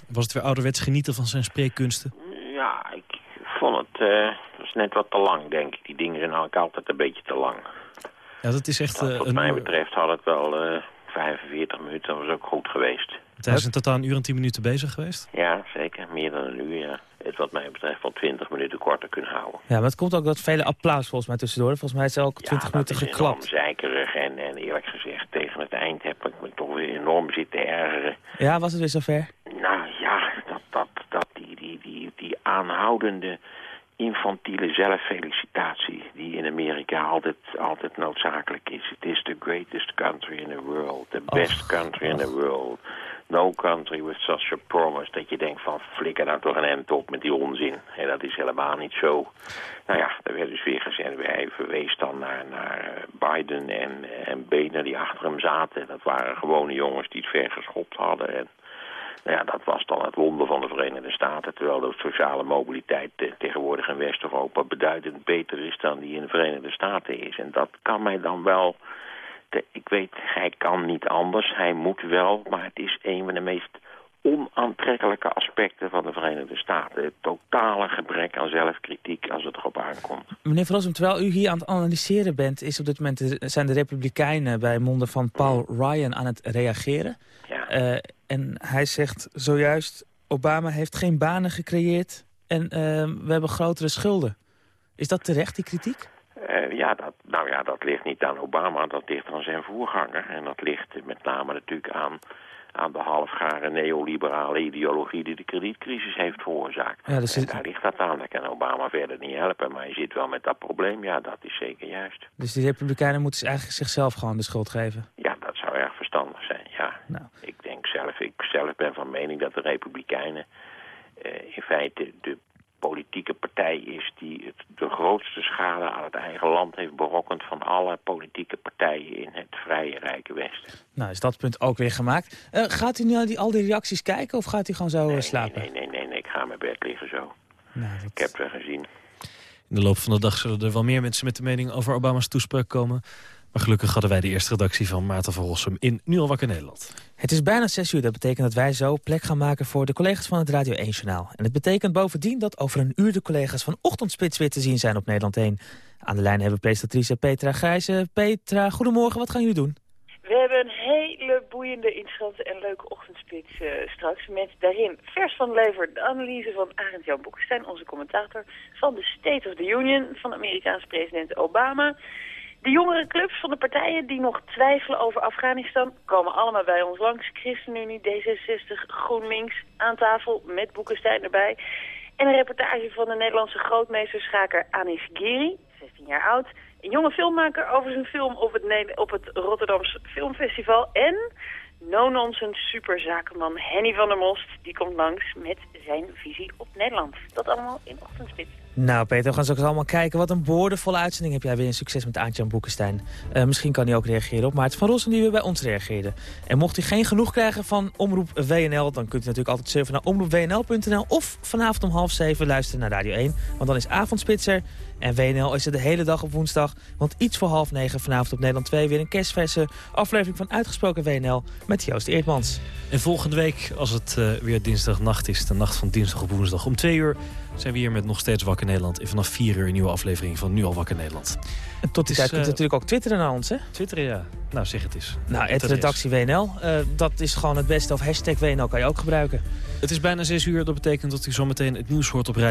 Was het weer ouderwets genieten van zijn spreekkunsten? Ja, ik vond het uh, was net wat te lang, denk ik. Die dingen zijn eigenlijk altijd een beetje te lang. Ja, dat is echt... Uh, wat mij betreft had het wel uh, 45 minuten, dat was ook goed geweest. Hij is in totaal een uur en tien minuten bezig geweest? Ja, zeker. Meer dan een uur, ja. Het wat mij betreft wel 20 minuten korter kunnen houden. Ja, maar het komt ook dat vele applaus volgens mij tussendoor. Volgens mij is het ook 20 ja, minuten geklapt. Ja, zeikerig. En, en eerlijk gezegd, tegen het eind heb ik me toch weer enorm zitten ergeren. Ja, was het weer zover? Nou ja, dat, dat, dat die, die, die, die aanhoudende infantiele zelffelicitatie die in Amerika altijd, altijd noodzakelijk is. Het is the greatest country in the world, the best country in the world. No country with such a promise. Dat je denkt van flikker nou toch een end op met die onzin. En dat is helemaal niet zo. Nou ja, er werd dus weer gezegd, hij verwees dan naar, naar Biden en, en Boehner die achter hem zaten. Dat waren gewone jongens die het ver geschopt hadden. En nou ja, dat was dan het wonder van de Verenigde Staten. Terwijl de sociale mobiliteit tegenwoordig in West-Europa beduidend beter is dan die in de Verenigde Staten is. En dat kan mij dan wel... Ik weet, hij kan niet anders, hij moet wel, maar het is een van de meest onaantrekkelijke aspecten van de Verenigde Staten. Het totale gebrek aan zelfkritiek als het erop aankomt. Meneer Verlossum, terwijl u hier aan het analyseren bent... Is op dit moment zijn de Republikeinen bij monden van Paul Ryan aan het reageren. Ja. Uh, en hij zegt zojuist... Obama heeft geen banen gecreëerd en uh, we hebben grotere schulden. Is dat terecht, die kritiek? Uh, ja, dat, nou ja, dat ligt niet aan Obama, dat ligt aan zijn voorganger. En dat ligt met name natuurlijk aan aan de halfgare neoliberale ideologie die de kredietcrisis heeft veroorzaakt. Ja, dus en daar ligt dat aan. Daar kan Obama verder niet helpen, maar je zit wel met dat probleem. Ja, dat is zeker juist. Dus die republikeinen moeten eigenlijk zichzelf gewoon de schuld geven? Ja, dat zou erg verstandig zijn, ja. Nou. Ik denk zelf, ik zelf ben van mening dat de republikeinen uh, in feite de politieke partij is die het, de grootste schade aan het eigen land heeft berokkend van alle politieke partijen in het vrije rijke Westen. Nou, is dat punt ook weer gemaakt. Uh, gaat u nu naar die, al die reacties kijken of gaat u gewoon zo nee, slapen? Nee, nee, nee, nee, ik ga mijn bed liggen zo. Nou, dat... Ik heb het gezien. In de loop van de dag zullen er wel meer mensen met de mening over Obama's toespraak komen. Maar gelukkig hadden wij de eerste redactie van Maarten van Rossum in Nu al wakker Nederland. Het is bijna 6 uur. Dat betekent dat wij zo plek gaan maken voor de collega's van het Radio 1-journaal. En het betekent bovendien dat over een uur de collega's van Ochtendspits weer te zien zijn op Nederland 1. Aan de lijn hebben we presentatrice Petra Gijzen. Petra, goedemorgen. Wat gaan jullie doen? We hebben een hele boeiende, interessante en leuke ochtendspits uh, straks. Met daarin vers van lever de analyse van Arend Jan Boekenstein, onze commentator... van de State of the Union van de Amerikaanse president Obama... De jongere clubs van de partijen die nog twijfelen over Afghanistan... komen allemaal bij ons langs. ChristenUnie, D66, GroenLinks aan tafel met Boekenstein erbij. En een reportage van de Nederlandse grootmeesterschaker Anis Giri, 16 jaar oud. Een jonge filmmaker over zijn film op het, op het Rotterdams Filmfestival. En no-nonsense superzakenman Henny van der Most. Die komt langs met zijn visie op Nederland. Dat allemaal in Ochtendspits. Nou Peter, we gaan zo allemaal kijken. Wat een boordevolle uitzending heb jij weer. Een succes met Aantjan Boekenstein. Uh, misschien kan hij ook reageren op Maarten van Rossum die weer bij ons reageerde. En mocht u geen genoeg krijgen van Omroep WNL... dan kunt u natuurlijk altijd surfen naar omroepwnl.nl... of vanavond om half zeven luisteren naar Radio 1. Want dan is avondspitser... En WNL is er de hele dag op woensdag. Want iets voor half negen vanavond op Nederland 2 weer een kerstverse aflevering van Uitgesproken WNL met Joost Eertmans. En volgende week, als het uh, weer dinsdagnacht is, de nacht van dinsdag op woensdag om twee uur, zijn we hier met nog steeds Wakker Nederland. En vanaf vier uur een nieuwe aflevering van Nu al Wakker Nederland. En tot die tijd kunt u natuurlijk ook twitteren naar ons, hè? Twitteren, ja. Nou, zeg het eens. Nou, het redactie WNL. Uh, dat is gewoon het beste. Of hashtag WNL kan je ook gebruiken. Het is bijna zes uur. Dat betekent dat u zometeen het nieuws hoort op Radio